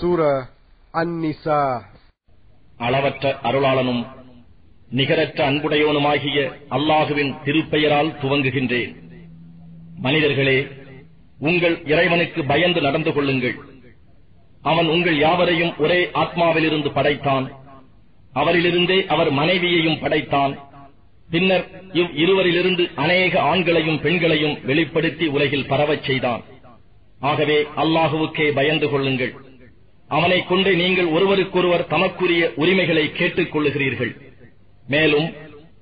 சூர அந்நிசா அளவற்ற அருளாளனும் நிகரற்ற அன்புடையோனுமாகிய அல்லாஹுவின் திருப்பெயரால் துவங்குகின்றேன். மனிதர்களே உங்கள் இறைவனுக்கு பயந்து நடந்து கொள்ளுங்கள். அவன் உங்கள் யாவரையும் ஒரே ஆத்மாவிலிருந்து படைத்தான். அவரிலிருந்தே அவர் மனைவியையும் படைத்தான். பின்னர் இவ் இருவரிலிருந்து அநேக ஆண்களையும் பெண்களையும் வெளிப்படுத்தி உலகில் பரவச் செய்தான். ஆகவே அல்லாஹுவுக்கே பயந்து கொள்ளுங்கள். அவனைக் கொண்டு நீங்கள் ஒருவருக்கொருவர் தமக்குரிய உரிமைகளை கேட்டுக் கொள்ளுகிறீர்கள். மேலும்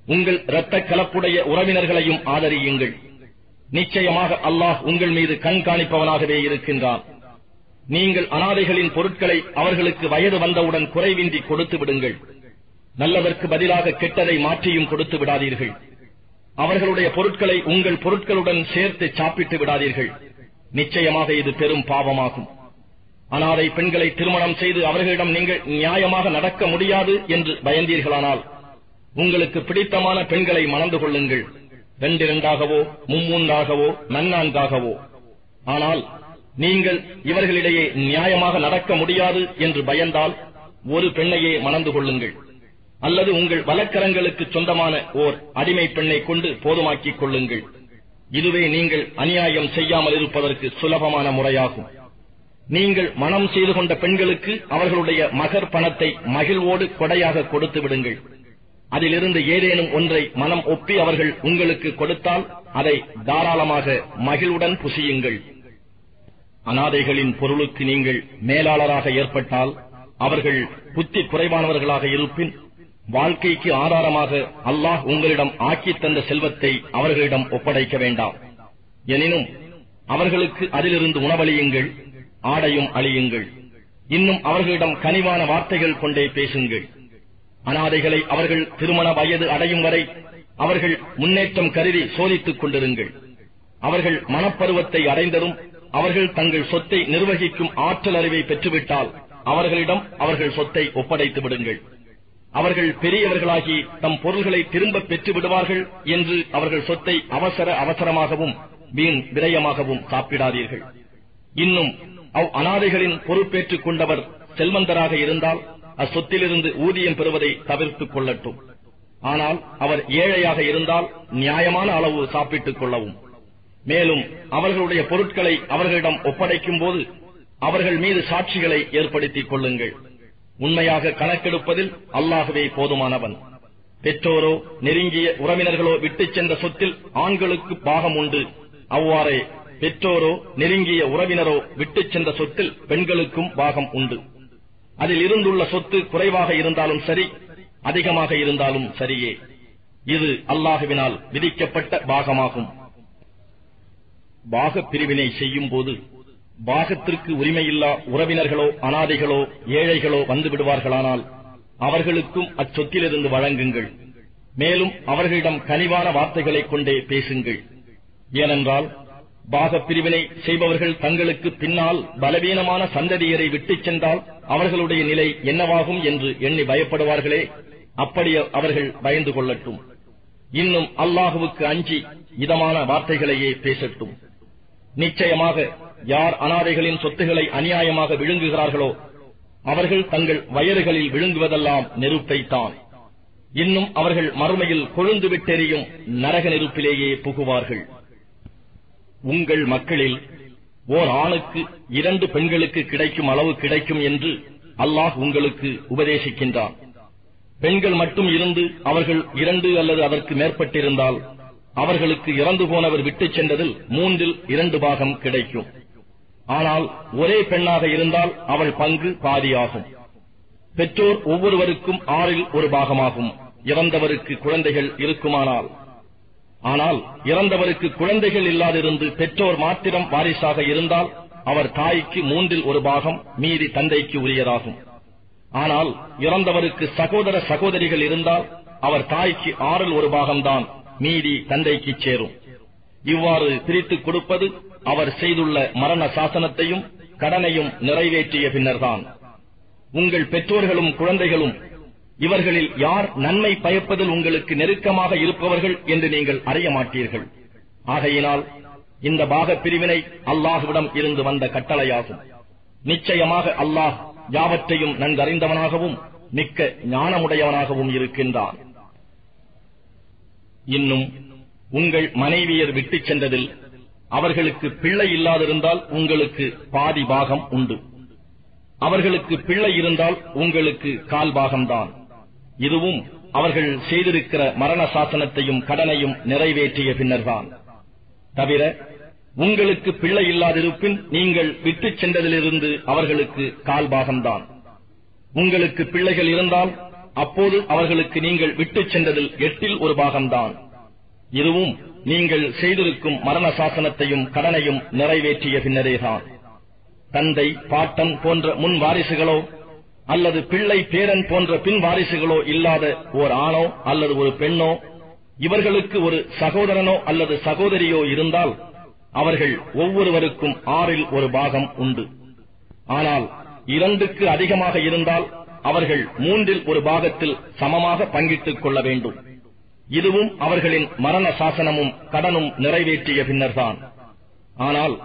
உங்கள் இரத்த கலப்புடைய உறவினர்களையும் ஆதரியுங்கள். நிச்சயமாக அல்லாஹ் உங்கள் மீது கண்காணிப்பவனாகவே இருக்கின்றான். நீங்கள் அனாதைகளின் பொருட்களை அவர்களுக்கு வயது வந்தவுடன் குறைவின்றி கொடுத்து விடுங்கள். நல்லதற்கு பதிலாக கெட்டதை மாற்றியும் கொடுத்து விடாதீர்கள். அவர்களுடைய பொருட்களை உங்கள் பொருட்களுடன் சேர்த்து சாப்பிட்டு விடாதீர்கள். நிச்சயமாக இது பெரும் பாவமாகும். அனாதை பெண்களை திருமணம் செய்து அவர்களிடம் நீங்கள் நியாயமாக நடக்க முடியாது என்று பயந்தீர்களானால் உங்களுக்கு பிடித்தமான பெண்களை மணந்து கொள்ளுங்கள். ரெண்டிரண்டாகவோ மும்மூன்றாகவோ நன்னான்காகவோ. ஆனால் நீங்கள் இவர்களிடையே நியாயமாக நடக்க முடியாது என்று பயந்தால் ஒரு பெண்ணையே மணந்து கொள்ளுங்கள். அல்லது உங்கள் வலக்கரங்களுக்கு சொந்தமான ஓர் அடிமை பெண்ணை கொண்டு போதுமாக்கிக் கொள்ளுங்கள். இதுவே நீங்கள் அநியாயம் செய்யாமல் இருப்பதற்கு சுலபமான முறையாகும். நீங்கள் மனம் செய்து கொண்ட பெண்களுக்கு அவர்களுடைய மகர் பணத்தை மகிழ்வோடு கொடையாக கொடுத்து விடுங்கள். அதிலிருந்து ஏதேனும் ஒன்றை மனம் ஒப்பி அவர்கள் உங்களுக்கு கொடுத்தால் அதை தாராளமாக மகிழ்வுடன் புசியுங்கள். அனாதைகளின் பொருளுக்கு நீங்கள் மேலாளராக ஏற்பட்டால் அவர்கள் புத்தி குறைவானவர்களாக இருப்பின் வாழ்க்கைக்கு ஆதாரமாக அல்லாஹ் உங்களிடம் ஆக்கித் தந்த செல்வத்தை அவர்களிடம் ஒப்படைக்க வேண்டாம். எனினும் அவர்களுக்கு அதிலிருந்து உணவளியுங்கள். ஆடையும் அழியுங்கள். இன்னும் அவர்களிடம் கனிவான வார்த்தைகள் கொண்டே பேசுங்கள். அனாதைகளை அவர்கள் திருமண வயது அடையும் வரை அவர்கள் முன்னேற்றம் கருதி சோதித்துக் கொண்டிருங்கள். அவர்கள் மனப்பருவத்தை அடைந்ததும் அவர்கள் தங்கள் சொத்தை நிர்வகிக்கும் ஆற்றல் அறிவை பெற்றுவிட்டால் அவர்களிடம் அவர்கள் சொத்தை ஒப்படைத்து விடுங்கள். அவர்கள் பெரியவர்களாகி தம் பொருள்களை திரும்ப பெற்று விடுவார்கள் என்று அவர்கள் சொத்தை அவசர அவசரமாகவும் வீண் விரயமாகவும் சாப்பிடாதீர்கள் இன்னும் அவ் அனாதைகளின் பொறுப்பேற்றுக் கொண்டவர் செல்வந்தராக இருந்தால் அச்சொத்திலிருந்து ஊதியம் பெறுவதை தவிர்த்துக் கொள்ளட்டும். ஆனால் அவர் ஏழையாக இருந்தால் நியாயமான அளவு சாப்பிட்டுக் கொள்ளவும். மேலும் அவர்களுடைய பொருட்களை அவர்களிடம் ஒப்படைக்கும் போது அவர்கள் மீது சாட்சிகளை ஏற்படுத்திக் கொள்ளுங்கள். உண்மையாக கணக்கெடுப்பதில் அல்லாகவே போதுமானவன். பெற்றோரோ நெருங்கிய உறவினர்களோ விட்டுச் சென்ற சொத்தில் ஆண்களுக்கு பாகம் உண்டு அவ்வாறே பெற்றோரோ நெருங்கிய உறவினரோ விட்டுச் சென்ற சொத்தில் பெண்களுக்கும் பாகம் உண்டு. அதில் இருந்துள்ள சொத்து குறைவாக இருந்தாலும் சரி அதிகமாக இருந்தாலும் சரியே. இது அல்லாஹுவினால் விதிக்கப்பட்ட பாகமாகும். பாகப் பிரிவினை செய்யும் போது பாகத்திற்கு உரிமையில்லா உறவினர்களோ அனாதைகளோ ஏழைகளோ வந்து விடுவார்களானால் அவர்களுக்கும் அச்சொத்திலிருந்து வழங்குங்கள். மேலும் அவர்களிடம் கனிவான வார்த்தைகளைக் கொண்டே பேசுங்கள். ஏனென்றால் பாகப் பிரிவினை செய்பவர்கள் தங்களுக்கு பின்னால் பலவீனமான சந்ததியரை விட்டுச் சென்றால் அவர்களுடைய நிலை என்னவாகும் என்று எண்ணி பயப்படுவார்களே. அப்படி அவர்கள் பயந்து கொள்ளட்டும். இன்னும் அல்லாஹுவுக்கு அஞ்சி இதமான வார்த்தைகளையே பேசட்டும். நிச்சயமாக யார் அனாதைகளின் சொத்துக்களை அநியாயமாக விழுங்குகிறார்களோ அவர்கள் தங்கள் வயறுகளில் விழுங்குவதெல்லாம் நெருப்பைத்தான். இன்னும் அவர்கள் மறுமையில் கொழுந்து விட்டெறியும் நரக நெருப்பிலேயே புகுவார்கள். உங்கள் மக்களில் ஓர் ஆணுக்கு இரண்டு பெண்களுக்கு கிடைக்கும் அளவு கிடைக்கும் என்று அல்லாஹ் உங்களுக்கு உபதேசிக்கின்றான். பெண்கள் மட்டும் இருந்து அவர்கள் இரண்டு அல்லது அதற்கு மேற்பட்டிருந்தால் அவர்களுக்கு இறந்து போனவர் விட்டுச் சென்றதில் மூன்றில் இரண்டு பாகம் கிடைக்கும். ஆனால் ஒரே பெண்ணாக இருந்தால் அவள் பங்கு பாதியாகும். பெற்றோர் ஒவ்வொருவருக்கும் ஆறில் ஒரு பாகமாகும். இறந்தவருக்கு குழந்தைகள் இருக்குமானால் ஆனால் இறந்தவருக்கு குழந்தைகள் இல்லாதிருந்து பெற்றோர் மாத்திரம் வாரிசாக இருந்தால் அவர் தாய்க்கு மூன்றில் ஒரு பாகம் மீதி தந்தைக்கு உரியதாகும். ஆனால் இறந்தவருக்கு சகோதர சகோதரிகள் இருந்தால் அவர் தாய்க்கு ஆறில் ஒரு பாகம்தான் மீதி தந்தைக்கு சேரும். இவ்வாறு பிரித்துக் கொடுப்பது அவர் செய்துள்ள மரண சாசனத்தையும் கடனையும் நிறைவேற்றிய பின்னர்தான். உங்கள் பெற்றோர்களும் குழந்தைகளும் இவர்களில் யார் நன்மை பயப்பதில் உங்களுக்கு நெருக்கமாக இருப்பவர்கள் என்று நீங்கள் அறிய மாட்டீர்கள். ஆகையினால் இந்த பாகப் பிரிவினை அல்லாஹுவிடம் இருந்து வந்த கட்டளையாகும். நிச்சயமாக அல்லாஹ் யாவற்றையும் நன்கறிந்தவனாகவும் மிக்க ஞானமுடையவனாகவும் இருக்கின்றான். இன்னும் உங்கள் மனைவியர் விட்டுச் சென்றதில் அவர்களுக்கு பிள்ளை இல்லாதிருந்தால் உங்களுக்கு பாதி பாகம் உண்டு. அவர்களுக்கு பிள்ளை இருந்தால் உங்களுக்கு கால் பாகம்தான். இதுவும் அவர்கள் செய்திருக்கிற மரண சாசனத்தையும் கடனையும் நிறைவேற்றிய பின்னர்தான். தவிர உங்களுக்கு பிள்ளை இல்லாதிருப்பின் நீங்கள் விட்டுச் சென்றதிலிருந்து அவர்களுக்கு கால் பாகம்தான். உங்களுக்கு பிள்ளைகள் இருந்தால் அப்போது அவர்களுக்கு நீங்கள் விட்டுச் சென்றதில் எட்டில் ஒரு பாகம்தான். இதுவும் நீங்கள் செய்திருக்கும் மரண சாசனத்தையும் கடனையும் நிறைவேற்றிய பின்னரேதான். தந்தை பாட்டன் போன்ற முன் வாரிசுகளோ அல்லது பிள்ளை பேரன் போன்ற பின் வாரிசுகளோ இல்லாத ஓர் ஆணோ அல்லது ஒரு பெண்ணோ இவர்களுக்கு ஒரு சகோதரனோ அல்லது சகோதரியோ இருந்தால் அவர்கள் ஒவ்வொருவருக்கும் ஆறில் ஒரு பாகம் உண்டு. ஆனால் இரண்டுக்கு அதிகமாக இருந்தால் அவர்கள் மூன்றில் ஒரு பாகத்தில் சமமாக பங்கிட்டுக் கொள்ள வேண்டும். இதுவும் அவர்களின் மரண சாசனமும் கடனும் நிறைவேற்றிய பின்னர்தான். ஆனால்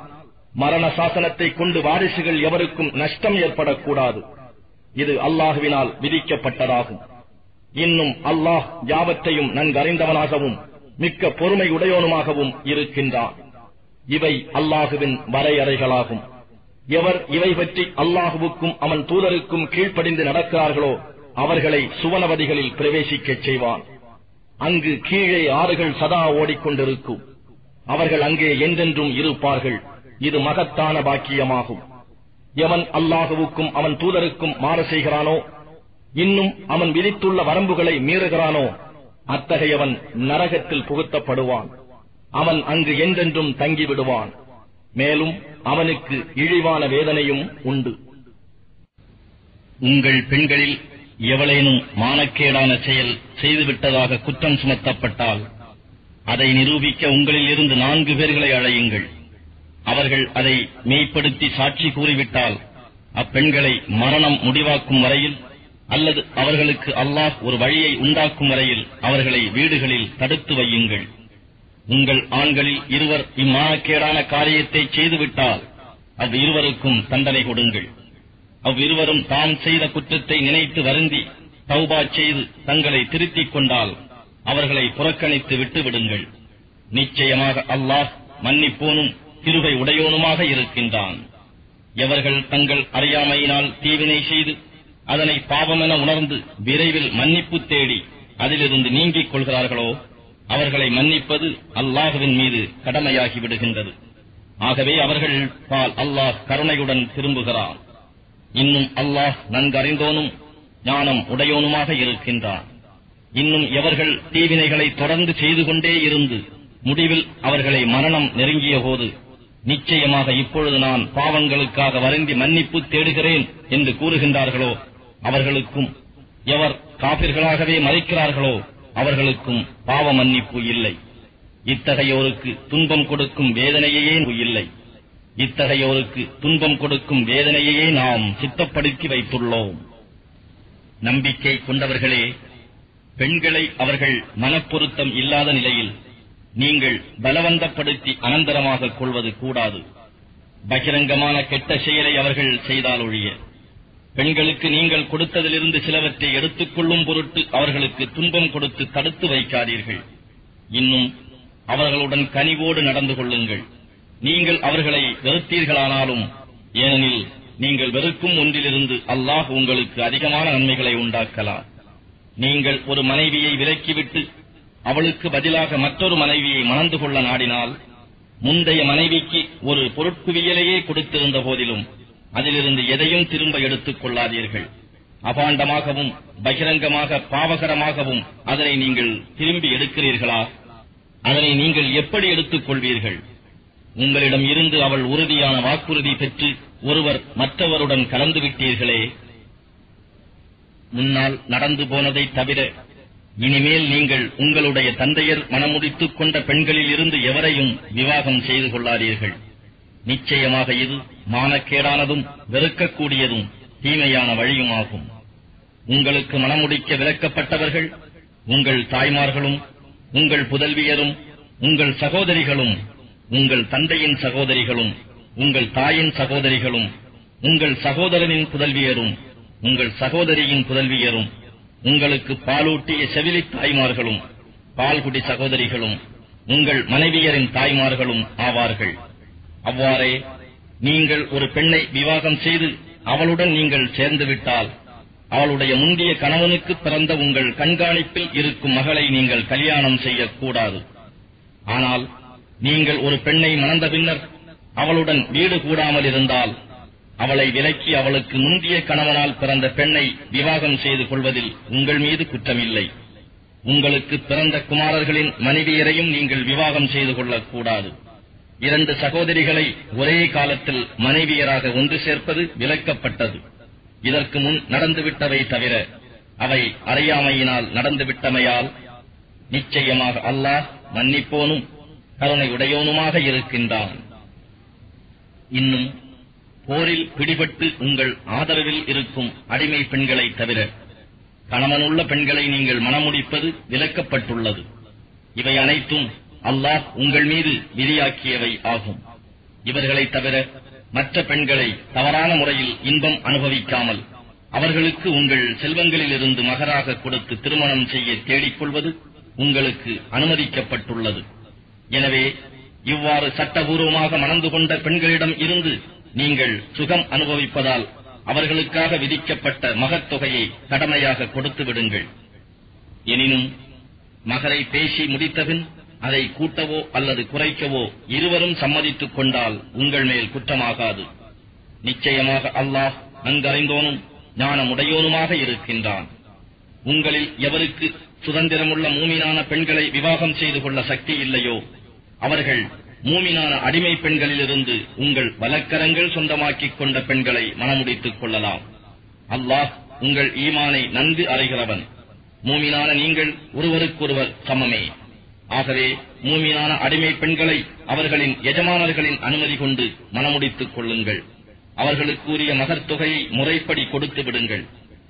மரண சாசனத்தை கொண்டு வாரிசுகள் எவருக்கும் நஷ்டம் ஏற்படக்கூடாது. இது அல்லாஹுவினால் விதிக்கப்பட்டதாகும். இன்னும் அல்லாஹ் யாவற்றையும் நன்கறிந்தவனாகவும் மிக்க பொறுமை உடையோனுமாகவும் இருக்கின்றான். இவை அல்லாஹுவின் வரையறைகளாகும். எவர் இவை பற்றி அல்லாஹுவுக்கும் அவன் தூதருக்கும் கீழ்ப்படிந்து நடக்கிறார்களோ அவர்களை சுவனவதிகளில் பிரவேசிக்கச் செய்வான். அங்கு கீழே ஆறுகள் சதா ஓடிக்கொண்டிருக்கும். அவர்கள் அங்கே என்றென்றும் இருப்பார்கள். இது மகத்தான பாக்கியமாகும். எவன் அல்லாஹுவுக்கும் அவன் தூதருக்கும் மாறு செய்கிறானோ இன்னும் அவன் விதித்துள்ள வரம்புகளை மீறுகிறானோ அத்தகையவன் நரகத்தில் புகுத்தப்படுவான். அவன் அங்கு என்றென்றும் தங்கிவிடுவான். மேலும் அவனுக்கு இழிவான வேதனையும் உண்டு. உங்கள் பெண்களில் எவளேனும் மானக்கேடான செயல் செய்துவிட்டதாக குற்றம் சுமத்தப்பட்டால் அதை நிரூபிக்க உங்களில் இருந்து நான்கு பேர்களை அழையுங்கள். அவர்கள் அதை மெய்ப்படுத்தி சாட்சி கூறிவிட்டால் அப்பெண்களை மரணம் முடிவாக்கும் வரையில் அல்லது அவர்களுக்கு அல்லாஹ் ஒரு வழியை உண்டாக்கும் வரையில் அவர்களை வீடுகளில் தடுத்து வையுங்கள். உங்கள் ஆண்களில் இருவர் இம்மானக்கேடான காரியத்தை செய்துவிட்டால் அவ்விருவருக்கும் தண்டனை கொடுங்கள். அவ்விருவரும் தாம் செய்த குற்றத்தை நினைத்து வருந்தி தௌபா செய்து தங்களை திருத்திக் கொண்டால் அவர்களை புறக்கணித்து விட்டுவிடுங்கள் நிச்சயமாக அல்லாஹ் மன்னிப்போனும் கிருபை உடையோனுமாக இருக்கின்றான். எவர்கள் தங்கள் அறியாமையினால் தீவினை செய்து அதனை பாவமென உணர்ந்து விரைவில் மன்னிப்பு தேடி அதிலிருந்து நீங்கிக் கொள்கிறார்களோ அவர்களை மன்னிப்பது அல்லாஹுவின் மீது கடமையாகி விடுகின்றது. ஆகவே அவர்கள் பால் அல்லாஹ் கருணையுடன் திரும்புகிறான். இன்னும் அல்லாஹ் நன்கறிந்தோனும் ஞானம் உடையோனுமாக இருக்கின்றான். இன்னும் எவர்கள் தீவினைகளை தொடர்ந்து செய்து கொண்டே இருந்து முடிவில் அவர்களை மரணம் நெருங்கிய போது நிச்சயமாக இப்பொழுது நான் பாவங்களுக்காக வருந்தி மன்னிப்பு தேடுகிறேன் என்று கூறுகின்றார்களோ அவர்களுக்கும் எவர் காபிர்களாகவே மறைக்கிறார்களோ அவர்களுக்கும் பாவ மன்னிப்பு இல்லை. இத்தகையோருக்கு துன்பம் கொடுக்கும் வேதனையே இல்லை. இத்தகையோருக்கு துன்பம் கொடுக்கும் வேதனையையே நாம் சித்தப்படுத்தி வைத்துள்ளோம். நம்பிக்கை கொண்டவர்களே பெண்களை அவர்கள் மனப்பொருத்தம் இல்லாத நிலையில் நீங்கள் பலவந்தப்படுத்தி அனந்தரமாக கொள்வது கூடாது. பகிரங்கமான கெட்ட செயலை அவர்கள் செய்தால் ஒழிய பெண்களுக்கு நீங்கள் கொடுத்ததிலிருந்து சிலவற்றை எடுத்துக் கொள்ளும் பொருட்டு அவர்களுக்கு துன்பம் கொடுத்து தடுத்து வைக்காதீர்கள். இன்னும் அவர்களுடன் கனிவோடு நடந்து கொள்ளுங்கள். நீங்கள் அவர்களை வெறுத்தீர்களானாலும் ஏனெனில் நீங்கள் வெறுக்கும் ஒன்றிலிருந்து அல்லாஹ் உங்களுக்கு அதிகமான நன்மைகளை உண்டாக்கலாம். நீங்கள் ஒரு மனைவியை விலக்கிவிட்டு அவளுக்கு பதிலாக மற்றொரு மனைவியை மணந்து கொள்ள நாடினால் முந்தைய மனைவிக்கு ஒரு பொருட்குவியலையே கொடுத்திருந்த போதிலும் அதிலிருந்து எதையும் திரும்ப எடுத்துக் கொள்ளாதீர்கள். அபாண்டமாகவும் பகிரங்கமாக பாவகரமாகவும் அதனை நீங்கள் திரும்பி எடுக்கிறீர்களா? அதனை நீங்கள் எப்படி எடுத்துக் கொள்வீர்கள்? உங்களிடம் இருந்து அவள் உறுதியான வாக்குறுதி பெற்று ஒருவர் மற்றவருடன் கலந்து விட்டீர்களே முன்னால் நடந்து போனதை தவிர இனிமேல் நீங்கள் உங்களுடைய தந்தையர் மனமுடித்துக் கொண்ட பெண்களில் இருந்து எவரையும் விவாகம் செய்து கொள்ளாதீர்கள். நிச்சயமாக இது மானக்கேடானதும் வெறுக்கக்கூடியதும் தீமையான வழியுமாகும். உங்களுக்கு மனமுடிக்க விலக்கப்பட்டவர்கள் உங்கள் தாய்மார்களும் உங்கள் புதல்வியரும் உங்கள் சகோதரிகளும் உங்கள் தந்தையின் சகோதரிகளும் உங்கள் தாயின் சகோதரிகளும் உங்கள் சகோதரனின் புதல்வியரும் உங்கள் சகோதரியின் புதல்வியரும் உங்களுக்கு பாலூட்டிய செவிலி தாய்மார்களும் பால்குடி சகோதரிகளும் உங்கள் மனைவியரின் தாய்மார்களும் ஆவார்கள். அவ்வாறே நீங்கள் ஒரு பெண்ணை விவாகம் செய்து அவளுடன் நீங்கள் சேர்ந்துவிட்டால் அவளுடைய முந்தைய கணவனுக்கு பிறந்த உங்கள் கண்காணிப்பில் இருக்கும் மகளை நீங்கள் கல்யாணம் செய்யக்கூடாது. ஆனால் நீங்கள் ஒரு பெண்ணை மணந்த பின்னர் அவளுடன் வீடு கூடாமல் இருந்தால் அவளை விலக்கி அவளுக்கு முந்திய கணவனால் பிறந்த பெண்ணை விவாகம் செய்து கொள்வதில் உங்கள் மீது குற்றமில்லை. உங்களுக்கு பிறந்த குமாரர்களின் மனைவியரையும் நீங்கள் விவாகம் செய்து கொள்ளக்கூடாது. இரண்டு சகோதரிகளை ஒரே காலத்தில் மனைவியராக ஒன்று சேர்ப்பது விலக்கப்பட்டது. இதற்கு முன் நடந்துவிட்டவை தவிர அவை அறியாமையினால் நடந்துவிட்டமையால் நிச்சயமாக அல்லாஹ் மன்னிப்போனும் கருணை உடையோனுமாக இருக்கின்றான். இன்னும் போரில் பிடிபட்டு உங்கள் ஆதரவில் இருக்கும் அடிமை பெண்களை தவிர கணவனுள்ள பெண்களை நீங்கள் மனமுடிப்பது விலக்கப்பட்டுள்ளது. இவை அனைத்தும் அல்லாஹ் உங்கள் மீது விதியாக்கியவை ஆகும். இவர்களை தவிர மற்ற பெண்களை தவறான முறையில் இன்பம் அனுபவிக்காமல் அவர்களுக்கு உங்கள் செல்வங்களிலிருந்து மகராக கொடுத்து திருமணம் செய்ய தேடிக்கொள்வது உங்களுக்கு அனுமதிக்கப்பட்டுள்ளது. எனவே இவ்வாறு சட்டபூர்வமாக மணந்து கொண்ட பெண்களிடம் இருந்து நீங்கள் சுகம் அனுபவிப்பதால் அவர்களுக்காக விதிக்கப்பட்ட மகத்தொகையை கடமையாக கொடுத்து விடுங்கள். எனினும் மகரை பேசி முடித்தபின் அதை கூட்டவோ அல்லது குறைக்கவோ இருவரும் சம்மதித்துக் கொண்டால் உங்கள் மேல் குற்றமாகாது. நிச்சயமாக அல்லாஹ் நன்கறிந்தோனும் ஞானமுடையோனுமாக இருக்கின்றான். உங்களில் எவருக்கு சுதந்திரமுள்ள மூமினான பெண்களை விவாகம் செய்து கொள்ள சக்தி இல்லையோ அவர்கள் மூமினான அடிமை பெண்களிலிருந்து உங்கள் வலக்கரங்கள் சொந்தமாக்கிக் கொண்ட பெண்களை மணமுடித்துக் கொள்ளலாம். அல்லாஹ் உங்கள் ஈமானை நன்கு அறைகிறவன். மூமினான நீங்கள் ஒருவருக்கொருவர் சமமே. ஆகவே மூமினான அடிமை பெண்களை அவர்களின் எஜமானர்களின் அனுமதி கொண்டு மணமுடித்துக் கொள்ளுங்கள். அவர்களுக்குரிய மகர் தொகையை முறைப்படி கொடுத்து விடுங்கள்.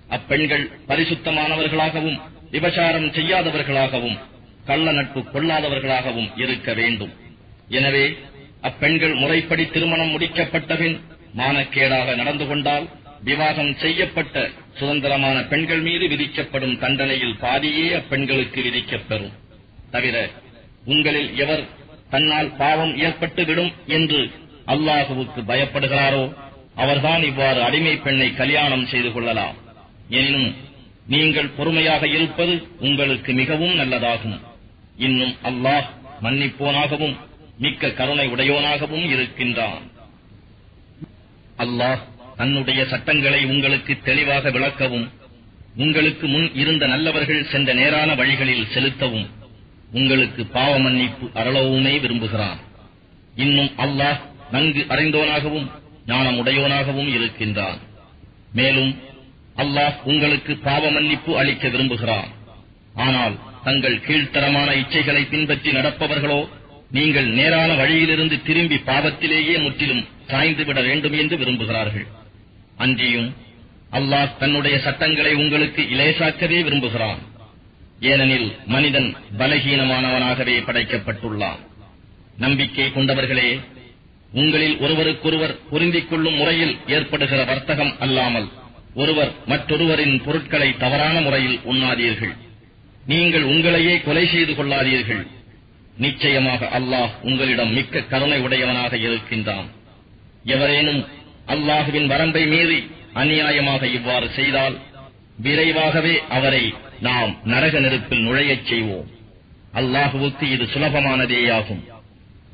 அப்பெண்கள் பரிசுத்தமானவர்களாகவும் விபச்சாரம் செய்யாதவர்களாகவும் கள்ள நட்பு கொள்ளாதவர்களாகவும் இருக்க வேண்டும். எனவே அப்பெண்கள் முறைப்படி திருமணம் முடிக்கப்பட்டபின் மானக்கேடாக நடந்து கொண்டால் விவாகம் செய்யப்பட்ட சுதந்திரமான பெண்கள் மீது விதிக்கப்படும் தண்டனையில் பாதியே அப்பெண்களுக்கு விதிக்கப்பெறும். தவிர உங்களில் எவர் தன்னால் பாவம் ஏற்பட்டுவிடும் என்று அல்லாஹுவுக்கு பயப்படுகிறாரோ அவர்தான் இவ்வாறு அடிமை பெண்ணை கல்யாணம் செய்து கொள்ளலாம். எனினும் நீங்கள் பொறுமையாக இருப்பது உங்களுக்கு மிகவும் நல்லதாகும். இன்னும் அல்லாஹ் மன்னிப்போனாகவும் மிக்க கருணை உடையோனாகவும் இருக்கின்றான். அல்லாஹ் தன்னுடைய சட்டங்களை உங்களுக்கு தெளிவாக விளக்கவும் உங்களுக்கு முன் இருந்த நல்லவர்கள் சென்ற நேரான வழிகளில் செலுத்தவும் உங்களுக்கு பாவ மன்னிப்பு அருளவுமே விரும்புகிறான். இன்னும் அல்லாஹ் நன்கு அறிந்தோனாகவும் ஞானமுடையோனாகவும் இருக்கின்றான். மேலும் அல்லாஹ் உங்களுக்கு பாவ மன்னிப்பு அளிக்க விரும்புகிறான். ஆனால் தங்கள் கீழ்த்தரமான இச்சைகளை பின்பற்றி நடப்பவர்களோ நீங்கள் நேரான வழியிலிருந்து திரும்பி பாவத்திலேயே முற்றிலும் சாய்ந்துவிட வேண்டும் என்று விரும்புகிறார்கள். அன்றியும் அல்லாஹ் தன்னுடைய சட்டங்களை உங்களுக்கு இலேசாக்கவே விரும்புகிறான். ஏனெனில் மனிதன் பலகீனமானவனாகவே படைக்கப்பட்டுள்ளான். நம்பிக்கை கொண்டவர்களே உங்களில் ஒருவருக்கொருவர் பொருந்திக் கொள்ளும் முறையில் ஏற்படுகிற வர்த்தகம் அல்லாமல் ஒருவர் மற்றொருவரின் பொருட்களை தவறான முறையில் உண்ணாதீர்கள். நீங்கள் உங்களையே கொலை செய்து கொள்ளாதீர்கள். நிச்சயமாக அல்லாஹ் உங்களிடம் மிக்க கருணை உடையவனாக இருக்கின்றான். எவரேனும் அல்லாஹுவின் வரம்பை மீறி அநியாயமாக இவ்வாறு செய்தால் விரைவாகவே அவரை நாம் நரக நெருப்பில் நுழையச் செய்வோம். அல்லாஹுவுக்கு இது சுலபமானதேயாகும்.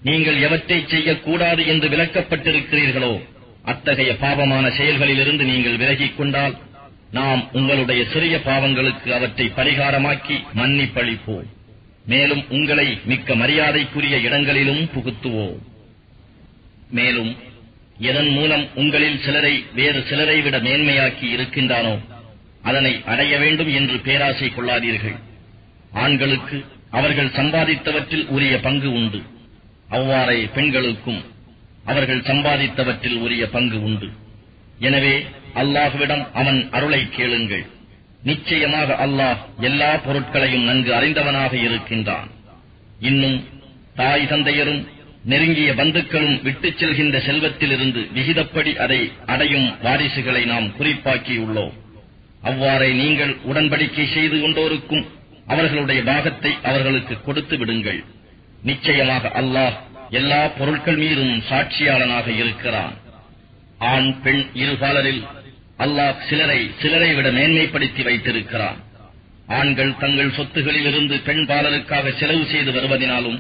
நீங்கள் எவற்றை செய்யக்கூடாது என்று விளக்கப்பட்டிருக்கிறீர்களோ அத்தகைய பாவமான செயல்களிலிருந்து நீங்கள் விலகிக் கொண்டால் நாம் உங்களுடைய சிறிய பாவங்களுக்கு அவற்றை பரிகாரமாக்கி மன்னிப்பளிப்போம். மேலும் உங்களை மிக்க மரியாதைக்குரிய இடங்களிலும் புகுத்துவோம். மேலும் எதன் மூலம் உங்களில் சிலரை வேறு சிலரை விட மேன்மையாக்கி இருக்கின்றானோ அதனை அடைய வேண்டும் என்று பேராசை கொள்ளாதீர்கள். ஆண்களுக்கு அவர்கள் சம்பாதித்தவற்றில் உரிய பங்கு உண்டு. அவ்வாறே பெண்களுக்கும் அவர்கள் சம்பாதித்தவற்றில் உரிய பங்கு உண்டு. எனவே அல்லாஹுவிடம் அவன் அருளை கேளுங்கள். நிச்சயமாக அல்லாஹ் எல்லா பொருட்களையும் நன்கு அறிந்தவனாக இருக்கின்றான். இன்னும் தாய் தந்தையரும் நெருங்கிய பந்துக்களும் விட்டுச் செல்கின்ற செல்வத்திலிருந்து விகிதப்படி அதை அடையும் வாரிசுகளை நாம் குறிப்பாக்கியுள்ளோம். அவ்வாறே நீங்கள் உடன்படிக்கை செய்து கொண்டோருக்கும் அவர்களுடைய பாகத்தை அவர்களுக்கு கொடுத்து விடுங்கள். நிச்சயமாக அல்லாஹ் எல்லா பொருட்கள் மீதும் சாட்சியாளனாக இருக்கிறான். ஆண் பெண் இருபாலரில் அல்லாஹ் சிலரை சிலரை விட மேன்மைப்படுத்தி வைத்திருக்கிறான். ஆண்கள் தங்கள் சொத்துகளிலிருந்து பெண் பாலருக்காக செலவு செய்து வருவதினாலும்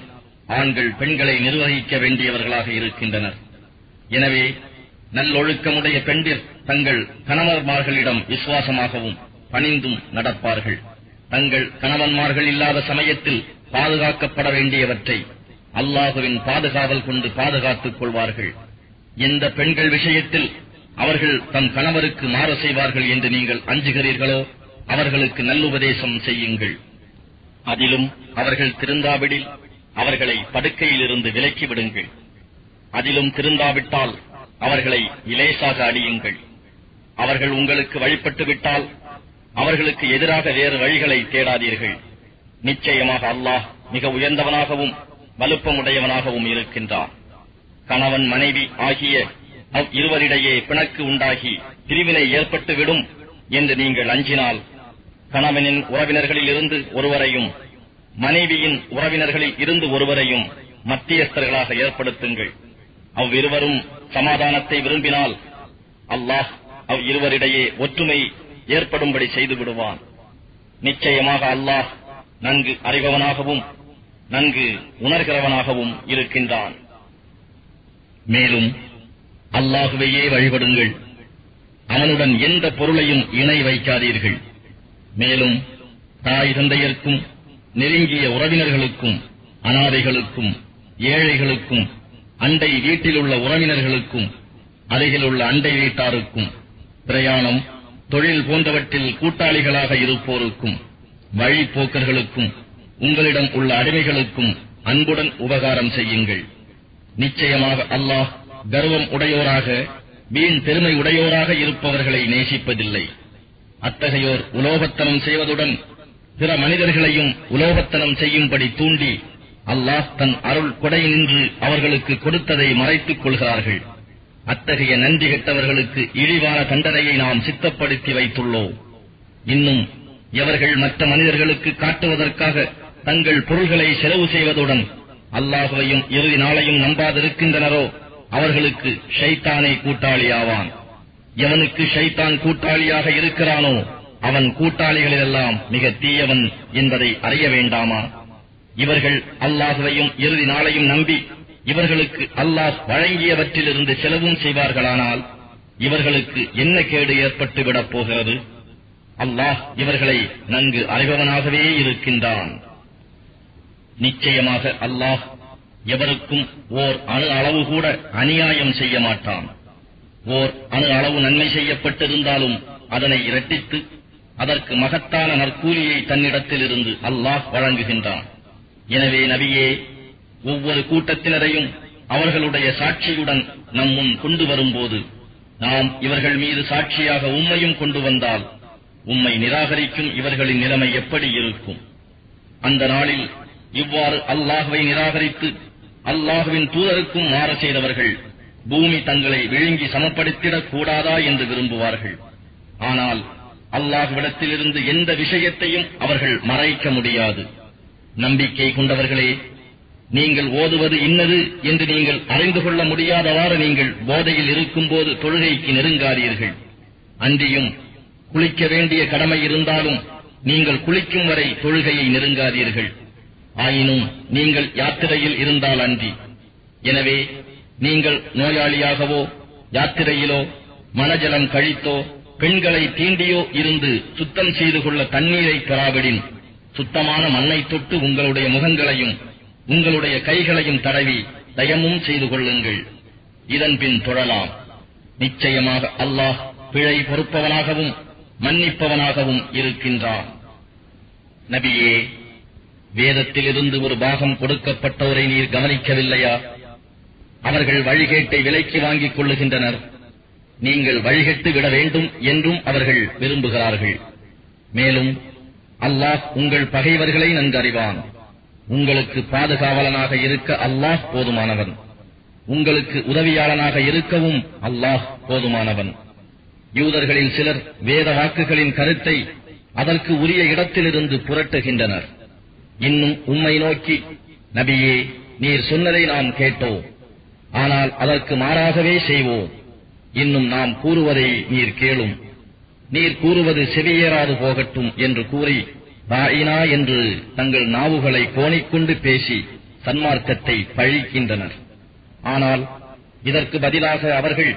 ஆண்கள் பெண்களை நிர்வகிக்க வேண்டியவர்களாக இருக்கின்றனர். எனவே நல்லொழுக்கமுடைய பெண்டிர் தங்கள் கணவன்மார்களிடம் விசுவாசமாகவும் பணிந்தும் நடப்பார்கள். தங்கள் கணவன்மார்கள் இல்லாத சமயத்தில் பாதுகாக்கப்பட வேண்டியவற்றை அல்லாஹுவின் பாதுகாவல் கொண்டு பாதுகாத்துக் கொள்வார்கள். எந்த பெண்கள் விஷயத்தில் அவர்கள் தம் கணவருக்கு மாற செய்வார்கள் என்று நீங்கள் அஞ்சுகிறீர்களோ அவர்களுக்கு நல்லுபதேசம் செய்யுங்கள். அதிலும் அவர்கள் திருந்தாவிடில் அவர்களை படுக்கையிலிருந்து விலக்கி விடுங்கள். அதிலும் திருந்தாவிட்டால் அவர்களை இலேசாக அடியுங்கள் அவர்கள் உங்களுக்கு வழிபட்டு விட்டால் அவர்களுக்கு எதிராக வேறு வழிகளை தேடாதீர்கள். நிச்சயமாக அல்லாஹ் மிக உயர்ந்தவனாகவும் வலுப்பமுடையவனாகவும் இருக்கின்றான். கணவன் மனைவி ஆகிய அவ் இருவரிடையே பிணக்கு உண்டாகி பிரிவினை ஏற்பட்டுவிடும் என்று நீங்கள் அஞ்சினால் கணவனின் உறவினர்களில் இருந்து ஒருவரையும் மனைவியின் உறவினர்களில் இருந்து ஒருவரையும் மத்தியஸ்தர்களாக ஏற்படுத்துங்கள். அவ்விருவரும் சமாதானத்தை விரும்பினால் அல்லாஹ் அவ் இருவரிடையே ஒற்றுமை ஏற்படும்படி செய்து விடுவான் நிச்சயமாக அல்லாஹ் நன்கு அறிபவனாகவும் நன்கு உணர்கிறவனாகவும் இருக்கின்றான். மேலும் அல்லாஹுவையே வழிபடுங்கள். அவனுடன் எந்த பொருளையும் இணை வைக்காதீர்கள். மேலும் தாய் தந்தையர்க்கும் நெருங்கிய உறவினர்களுக்கும் அனாதைகளுக்கும் ஏழைகளுக்கும் அண்டை வீட்டிலுள்ள உறவினர்களுக்கும் அருகிலுள்ள அண்டை வீட்டாருக்கும் பிரயாணம் தொழில் போன்றவற்றில் கூட்டாளிகளாக இருப்போருக்கும் வழிப்போக்கர்களுக்கும் உங்களிடம் உள்ள அடிமைகளுக்கும் அன்புடன் உபகாரம் செய்யுங்கள். நிச்சயமாக அல்லாஹ் கர்வம் உடையோராக வீண் பெருமை உடையோராக இருப்பவர்களை நேசிப்பதில்லை. அத்தகையோர் உலோகத்தனம் செய்வதுடன் பிற மனிதர்களையும் உலோகத்தனம் செய்யும்படி தூண்டி அல்லாஹ் தன் அருள் கொடை நின்று அவர்களுக்கு கொடுத்ததை மறைத்துக் கொள்கிறார்கள். அத்தகைய நன்றி கெட்டவர்களுக்கு இழிவான தண்டனையை நாம் சித்தப்படுத்தி வைத்துள்ளோம். இன்னும் எவர்கள் மற்ற மனிதர்களுக்கு காட்டுவதற்காக தங்கள் பொருள்களை செலவு செய்வதுடன் அல்லாஹுவையும் இறுதி நாளையும் நம்பாதிருக்கின்றனரோ அவர்களுக்கு ஷைத்தானே கூட்டாளியாவான். எவனுக்கு ஷைத்தான் கூட்டாளியாக இருக்கிறானோ அவன் கூட்டாளிகளிலெல்லாம் மிக தீயவன் என்பதை அறிய வேண்டாமா? இவர்கள் அல்லாஹுவையும் இறுதி நாளையும் நம்பி இவர்களுக்கு அல்லாஹ் வழங்கியவற்றிலிருந்து செலவும் செய்வார்களானால் இவர்களுக்கு என்ன கேடு ஏற்பட்டு விடப் போகிறது? அல்லாஹ் இவர்களை நன்கு அறிபவனாகவே இருக்கின்றான். நிச்சயமாக அல்லாஹ் எவருக்கும் ஓர் அணு அளவு கூட அநியாயம் செய்ய மாட்டான். ஓர் அணு அளவு நன்மை செய்யப்பட்டிருந்தாலும் அதனை இரட்டித்து அதற்கு மகத்தான நற்கூலியை தன்னிடத்திலிருந்து அல்லாஹ் வழங்குகின்றான். எனவே நபியே ஒவ்வொரு கூட்டத்தினரையும் அவர்களுடைய சாட்சியுடன் நம் முன் கொண்டு வரும்போது நாம் இவர்கள் மீது சாட்சியாக உம்மையும் கொண்டு வந்தால் உம்மை நிராகரிக்கும் இவர்களின் நிலைமை எப்படி இருக்கும்? அந்த நாளில் இவ்வாறு அல்லாஹுவை நிராகரித்து அல்லாஹுவின் தூதருக்கும் மாற செய்தவர்கள் பூமி தங்களை விழுங்கி சமப்படுத்திடக் கூடாதா என்று விரும்புவார்கள். ஆனால் அல்லாஹுவிடத்திலிருந்து எந்த விஷயத்தையும் அவர்கள் மறைக்க முடியாது. நம்பிக்கை கொண்டவர்களே நீங்கள் ஓதுவது இன்னது என்று நீங்கள் அறிந்து கொள்ள முடியாதவாறு நீங்கள் போதையில் இருக்கும்போது தொழுகைக்கு நெருங்காதீர்கள். அன்றியும் குளிக்க வேண்டிய கடமை இருந்தாலும் நீங்கள் குளிக்கும் வரை தொழுகையை நெருங்காதீர்கள். ஆயினும் நீங்கள் யாத்திரையில் இருந்தால் அன்றி. எனவே நீங்கள் நோயாளியாகவோ யாத்திரையிலோ மனஜலம் கழித்தோ பெண்களை தீண்டியோ இருந்து சுத்தம் செய்து கொள்ள தண்ணீரை பெறாவிடின் சுத்தமான மண்ணை தொட்டு உங்களுடைய முகங்களையும் உங்களுடைய கைகளையும் தடவி தயமும் செய்து கொள்ளுங்கள். இதன்பின் தொழலாம் நிச்சயமாக அல்லாஹ் பிழை பொறுப்பவனாகவும் மன்னிப்பவனாகவும் இருக்கின்றான். நபியே வேதத்திலிருந்து ஒரு பாகம் கொடுக்கப்பட்டோரை நீர் கவனிக்கவில்லையா? அவர்கள் வழிகேட்டை விலைக்கு வாங்கிக் கொள்ளுகின்றனர். நீங்கள் வழிகெட்டு விட வேண்டும் என்றும் அவர்கள் விரும்புகிறார்கள். மேலும் அல்லாஹ் உங்கள் பகைவர்களை நன்கறிவான். உங்களுக்கு பாதுகாவலனாக இருக்க அல்லாஹ் போதுமானவன். உங்களுக்கு உதவியாளனாக இருக்கவும் அல்லாஹ் போதுமானவன். யூதர்களில் சிலர் வேத வாக்குகளின் கருத்தை அதற்கு உரிய இடத்திலிருந்து புரட்டுகின்றனர். இன்னும் உம்மை நோக்கி நபியே நீர் சொன்னதை நாம் கேட்டோம். ஆனால் அதற்கு மாறாகவே செய்வோம். இன்னும் நாம் கூறுவதை நீர் கேளும். நீர் கூறுவது செவியேறாது போகட்டும் என்று கூறி ராயினா என்று தங்கள் நாவுகளை கோணிக்கொண்டு பேசி சன்மார்க்கத்தை பழிக்கின்றனர். ஆனால் இதற்கு பதிலாக அவர்கள்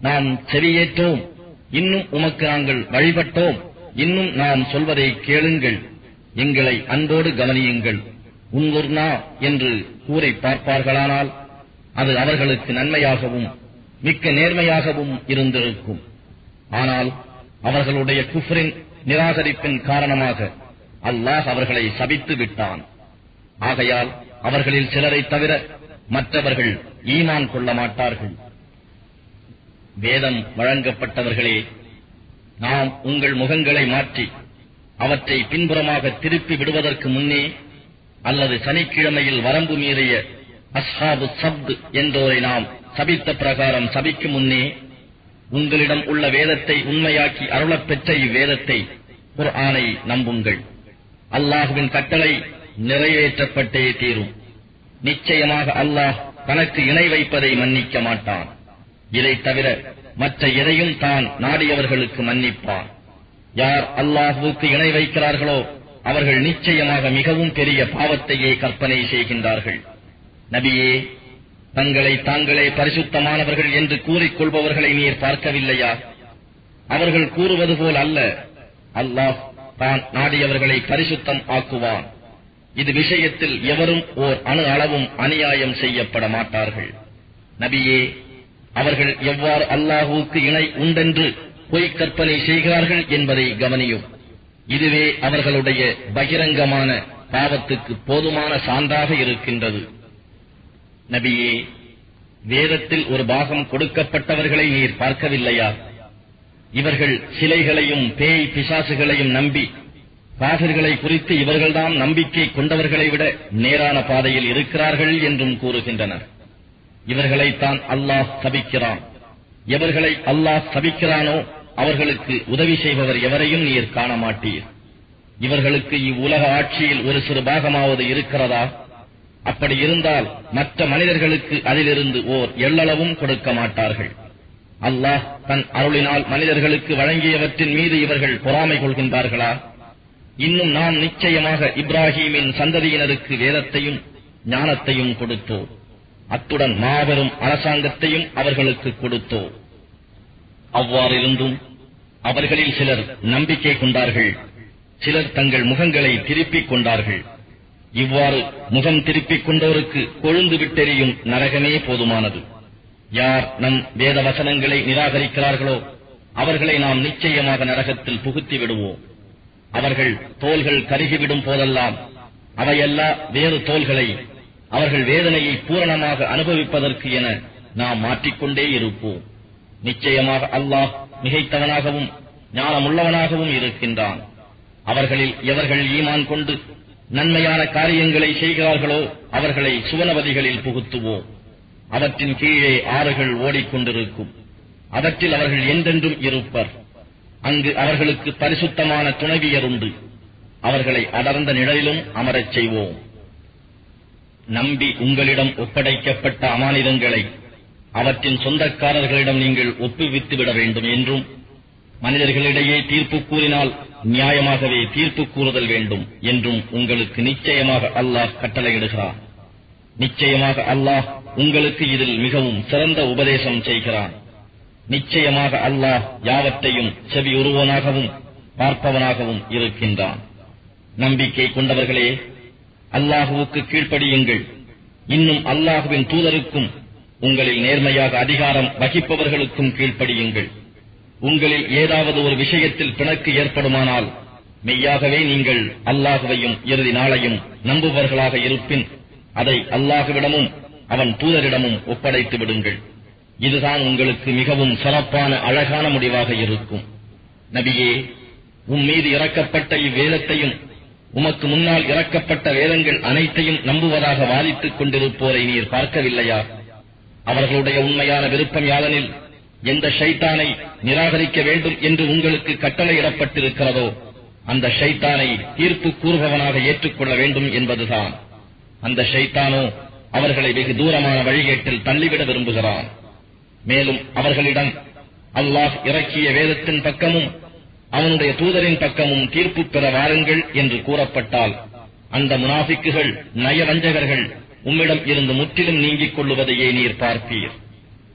நாம் செவியேற்றோம். இன்னும் உமக்கு நாங்கள் வழிபட்டோம். இன்னும் நாம் சொல்வதை கேளுங்கள். எங்களை அன்போடு கவனியுங்கள். உன்குர்னா என்று கூரை பார்ப்பார்களானால் அது அவர்களுக்கு நன்மையாகவும் மிக்க நேர்மையாகவும் இருந்திருக்கும். ஆனால் அவர்களுடைய குஃப்ரின் நிராகரிப்பின் காரணமாக அல்லாஹ் அவர்களை சபித்து விட்டான். ஆகையால் அவர்களில் சிலரை தவிர மற்றவர்கள் ஈமான் கொள்ள மாட்டார்கள். வேதம் வழங்கப்பட்டவர்களே நாம் உங்கள் முகங்களை மாற்றி அவற்றை பின்புறமாக திருப்பி விடுவதற்கு முன்னே அல்லது சனிக்கிழமையில் வரம்பு மீறிய அஸ்ஹாபு சப்து என்றோரை நாம் சபித்த பிரகாரம் சபிக்கும் முன்னே உங்களிடம் உள்ள வேதத்தை உண்மையாக்கி அருளப் பெற்ற ஒரு ஆணை நம்புங்கள். அல்லாஹுவின் கட்டளை நிறைவேற்றப்பட்டே தீரும். நிச்சயமாக அல்லாஹ் தனக்கு இணை வைப்பதை மன்னிக்க மாட்டான். இதைத் தவிர மற்ற எதையும் தான் நாடியவர்களுக்கு மன்னிப்பான். யார் அல்லாஹுக்கு இணை வைக்கிறார்களோ அவர்கள் நிச்சயமாக மிகவும் பெரிய பாவத்தையே கற்பனை செய்கின்றார்கள். நபியே தங்களை தாங்களே பரிசுத்தமானவர்கள் என்று கூறிக்கொள்பவர்களை நீர் பார்க்கவில்லையா? அவர்கள் கூறுவது போல் அல்ல. அல்லாஹ் தான் நாடியவர்களை பரிசுத்தம் ஆக்குவான். இது விஷயத்தில் எவரும் ஓர் அணு அளவும் அநியாயம் செய்யப்பட மாட்டார்கள். நபியே அவர்கள் எவ்வாறு அல்லாஹுவுக்கு இணை உண்டென்று பொய்க் கற்பனை செய்கிறார்கள் என்பதை கவனியும். இதுவே அவர்களுடைய பகிரங்கமான பாவத்துக்கு போதுமான சான்றாக இருக்கின்றது. நபியே வேதத்தில் ஒரு பாகம் கொடுக்கப்பட்டவர்களை நீர் பார்க்கவில்லையா? இவர்கள் சிலைகளையும் பேய் பிசாசுகளையும் நம்பி காவிர்களை குறித்து இவர்கள்தான் நம்பிக்கை கொண்டவர்களை விட நேரான பாதையில் இருக்கிறார்கள் என்றும் கூறுகின்றனர். இவர்களைத்தான் அல்லாஹ் சபிக்கிறான். எவர்களை அல்லாஹ் சபிக்கிறானோ அவர்களுக்கு உதவி செய்பவர் எவரையும் நீர் காண மாட்டீர் இவர்களுக்கு இவ்வுலக ஆட்சியில் ஒரு சிறு பாகமாவது இருக்கிறதா? அப்படி இருந்தால் மற்ற மனிதர்களுக்கு அதிலிருந்து ஓர் எள்ளளவும் கொடுக்க மாட்டார்கள். அல்லாஹ் தன் அருளினால் மனிதர்களுக்கு வழங்கியவற்றின் மீது இவர்கள் பொறாமை கொள்கின்றார்களா? இன்னும் நாம் நிச்சயமாக இப்ராஹீமின் சந்ததியினருக்கு வேதத்தையும் ஞானத்தையும் கொடுத்தோம். அத்துடன் மாபெரும் அரசாங்கத்தையும் அவர்களுக்கு கொடுத்தோம். அவ்வாறிருந்தும் அவர்களில் சிலர் நம்பிக்கை கொண்டார்கள். சிலர் தங்கள் முகங்களை திருப்பிக் கொண்டார்கள். இவ்வாறு முகம் திருப்பிக் கொண்டோருக்கு கொழுந்து விட்டெறியும் நரகமே போதுமானது. யார் நம் வேத வசனங்களை நிராகரிக்கிறார்களோ அவர்களை நாம் நிச்சயமாக நரகத்தில் புகுத்தி விடுவோம். அவர்கள் தோள்கள் கருகிவிடும் போதெல்லாம் அவையல்லா வேறு தோள்களை அவர்கள் வேதனையை பூரணமாக அனுபவிப்பதற்கு என நாம் மாற்றிக்கொண்டே இருப்போம். நிச்சயமாக அல்லாஹ் மிகைத்தவனாகவும் ஞானமுள்ளவனாகவும் இருக்கின்றான். அவர்களில் எவர்கள் ஈமான் கொண்டு நன்மையான காரியங்களை செய்கிறார்களோ அவர்களை சுவனவதிகளில் புகுத்துவோம். அவற்றின் கீழே ஆறுகள் ஓடிக்கொண்டிருக்கும். அவற்றில் அவர்கள் என்றென்றும் இருப்பர். அங்கு அவர்களுக்கு பரிசுத்தமான துணைவியர் உண்டு. அவர்களை அடர்ந்த நிழலிலும் அமரச் செய்வோம். நம்பி உங்களிடம் ஒப்படைக்கப்பட்ட அமானிதங்களை அவற்றின் சொந்தக்காரர்களிடம் நீங்கள் ஒப்புவித்து விட வேண்டும் என்றும் மனிதர்களிடையே தீர்ப்பு கூறினால் நியாயமாகவே தீர்ப்பு கூறுதல் வேண்டும் என்றும் உங்களுக்கு நிச்சயமாக அல்லாஹ் கட்டளையிடுகிறார் நிச்சயமாக அல்லாஹ் உங்களுக்கு இதில் மிகவும் சிறந்த உபதேசம் செய்கிறான். நிச்சயமாக அல்லாஹ் யாவற்றையும் செவி உருவனாகவும் பார்ப்பவனாகவும் இருக்கின்றான். நம்பிக்கை கொண்டவர்களே அல்லாஹுவுக்கு கீழ்ப்படியுங்கள். இன்னும் அல்லாஹுவின் தூதருக்கும் உங்களில் நேர்மையாக அதிகாரம் வகிப்பவர்களுக்கும் கீழ்ப்படியுங்கள். உங்களில் ஏதாவது ஒரு விஷயத்தில் பிணக்கு ஏற்படுமானால் மெய்யாகவே நீங்கள் அல்லாஹுவையும் இறுதி நாளையும் நம்புபவர்களாக இருப்பின் அதை அல்லாஹுவிடமும் அவன் தூதரிடமும் ஒப்படைத்து விடுங்கள். இதுதான் உங்களுக்கு மிகவும் சிறப்பான அழகான முடிவாக இருக்கும். நபியே உம் மீது இறக்கப்பட்ட இவ்வேதத்தையும் உமக்கு முன்னால் இறக்கப்பட்ட வேதங்கள் அனைத்தையும் நம்புவதாக வாதித்துக் கொண்டிருப்போரை நீர் பார்க்கவில்லையா? அவர்களுடைய உண்மையான விருப்பம் யாதனில் எந்த ஷைத்தானை நிராகரிக்க வேண்டும் என்று உங்களுக்கு கட்டளையிடப்பட்டிருக்கிறதோ அந்த ஷைத்தானை தீர்ப்பு கூறுபவனாக ஏற்றுக்கொள்ள வேண்டும் என்பதுதான். அந்த ஷைத்தானோ அவர்களை வெகு தூரமான வழிகேட்டில் தள்ளிவிட விரும்புகிறான். மேலும் அவர்களிடம் அல்லாஹ் இறக்கிய வேதத்தின் பக்கமும் அவனுடைய தூதரின் பக்கமும் தீர்ப்பு பெற வாருங்கள் என்று கூறப்பட்டால் அந்த முனாஃபிக்குகள் நயவஞ்சகர்கள் உம்மிடம் இருந்து முற்றிலும் நீங்கிக் கொள்ளுவதையே நீர் பார்ப்பீர்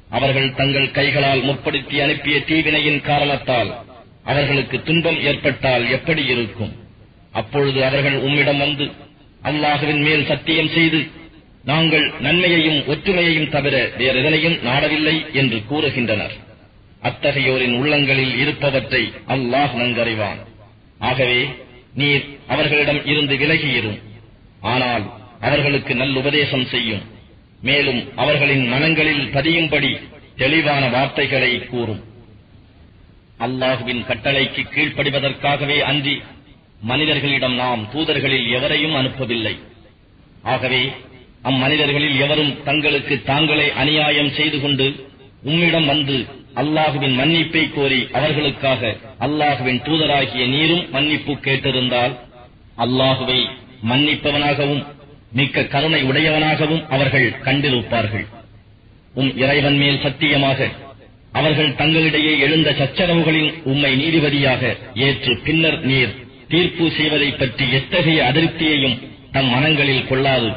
அவர்கள் தங்கள் கைகளால் முற்படுத்தி அனுப்பிய தீவினையின் காரணத்தால் அவர்களுக்கு துன்பம் ஏற்பட்டால் எப்படி இருக்கும்? அப்பொழுது அவர்கள் உம்மிடம் வந்து அல்லாஹுவின் மேல் சத்தியம் செய்து நாங்கள் நன்மையையும் ஒற்றுமையையும் தவிர வேறெதனையும் நாடவில்லை என்று கூறுகின்றனர். அத்தகையோரின் உள்ளங்களில் இருப்பவற்றை அல்லாஹ் நன்கறிவான். ஆகவே நீர் அவர்களிடம் இருந்து விலகியிரும். ஆனால் அவர்களுக்கு நல்லுபதேசம் செய்யும். மேலும் அவர்களின் மனங்களில் பதியும்படி தெளிவான வார்த்தைகளை கூறும். அல்லாஹுவின் கட்டளைக்கு கீழ்ப்படிவதற்காகவே அன்றி மனிதர்களிடம் நாம் தூதர்களில் எவரையும் அனுப்பவில்லை. ஆகவே அம்மனிதர்களில் எவரும் தங்களுக்கு தாங்களே அநியாயம் செய்து கொண்டு உம்மிடம் வந்து அல்லாஹுவின் மன்னிப்பை கோரி அவர்களுக்காக அல்லாஹுவின் தூதராகிய நீரும் மன்னிப்பு கேட்டிருந்தால் அல்லாஹுவை மன்னிப்பவனாகவும் மிக்க கருணை உடையவனாகவும் அவர்கள் கண்டிருப்பார்கள் உம் இறைவன் மேல் சத்தியமாக அவர்கள் தங்களிடையே எழுந்த சச்சரவுகளின் உம்மை நீதிபதியாக ஏற்று பின்னர் நீர் தீர்ப்பு செய்வதைப் பற்றி எத்தகைய அதிருப்தியையும் தம் மனங்களில் கொள்ளாது.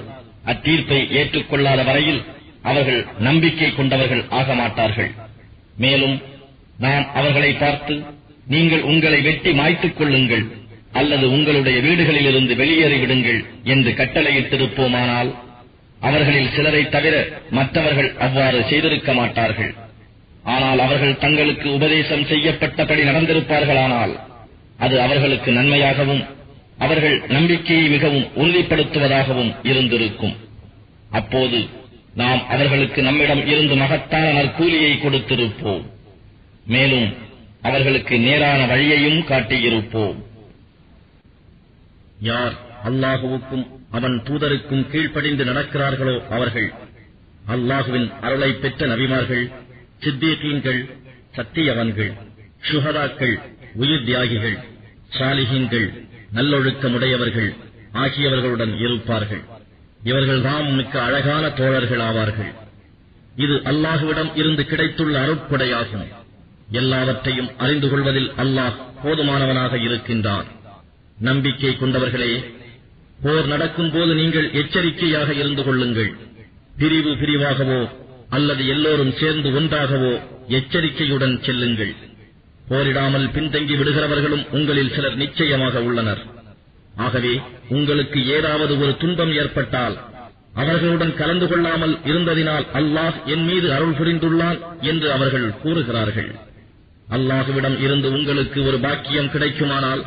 அத்தீர்ப்பை ஏற்றுக்கொள்ளாத வரையில் அவர்கள் நம்பிக்கை கொண்டவர்கள் ஆக மாட்டார்கள். மேலும் நாம் அவர்களை பார்த்து நீங்கள் உங்களை வெட்டி மாய்த்துக் கொள்ளுங்கள். அல்லது உங்களுடைய வீடுகளிலிருந்து வெளியேறிவிடுங்கள் என்று கட்டளையிட்டிருப்போமானால் அவர்களில் சிலரை தவிர மற்றவர்கள் அவ்வாறு செய்திருக்க மாட்டார்கள். ஆனால் அவர்கள் தங்களுக்கு உபதேசம் செய்யப்பட்டபடி நடந்திருப்பார்களானால் அது அவர்களுக்கு நன்மையாகவும் அவர்கள் நம்பிக்கையை மிகவும் உறுதிப்படுத்துவதாகவும் இருந்திருக்கும். அப்போது நாம் அவர்களுக்கு நம்மிடம் இருந்து மகத்தான நற்கூலியை கொடுத்திருப்போம். மேலும் அவர்களுக்கு நேரான வழியையும் காட்டியிருப்போம். யார் அல்லாஹுவுக்கும் அவன் தூதருக்கும் கீழ்ப்படிந்து நடக்கிறார்களோ அவர்கள். அல்லாஹுவின் அருளை பெற்ற நபிமார்கள் சித்தீகீன்கள் சத்தியவன்கள் சுகதாக்கள் உயிர் தியாகிகள் சாலிகீன்கள் நல்லொழுக்கமுடையவர்கள் ஆகியவர்களுடன் இருப்பார்கள். இவர்கள் தாம் மிக்க அழகான தோழர்கள் ஆவார்கள். இது அல்லாஹுவிடம் இருந்து கிடைத்துள்ள அருட்படையாகும் எல்லாவற்றையும் அறிந்து கொள்வதில் அல்லாஹ் போதுமானவனாக இருக்கின்றான். நம்பிக்கை கொண்டவர்களே போர் நடக்கும் போது நீங்கள் எச்சரிக்கையாக இருந்து கொள்ளுங்கள். பிரிவு பிரிவாகவோ அல்லது எல்லோரும் சேர்ந்து ஒன்றாகவோ எச்சரிக்கையுடன் செல்லுங்கள். போரிடாமல் பின்தங்கி விடுகிறவர்களும் உங்களில் சிலர் நிச்சயமாக உள்ளனர். ஆகவே உங்களுக்கு ஏதாவது ஒரு துன்பம் ஏற்பட்டால் அவர்களுடன் கலந்து கொள்ளாமல் இருந்ததினால் அல்லாஹ் என் மீது அருள் புரிந்துள்ளான் என்று அவர்கள் கூறுகிறார்கள். அல்லாஹுவிடம் இருந்து உங்களுக்கு ஒரு பாக்கியம் கிடைக்குமானால்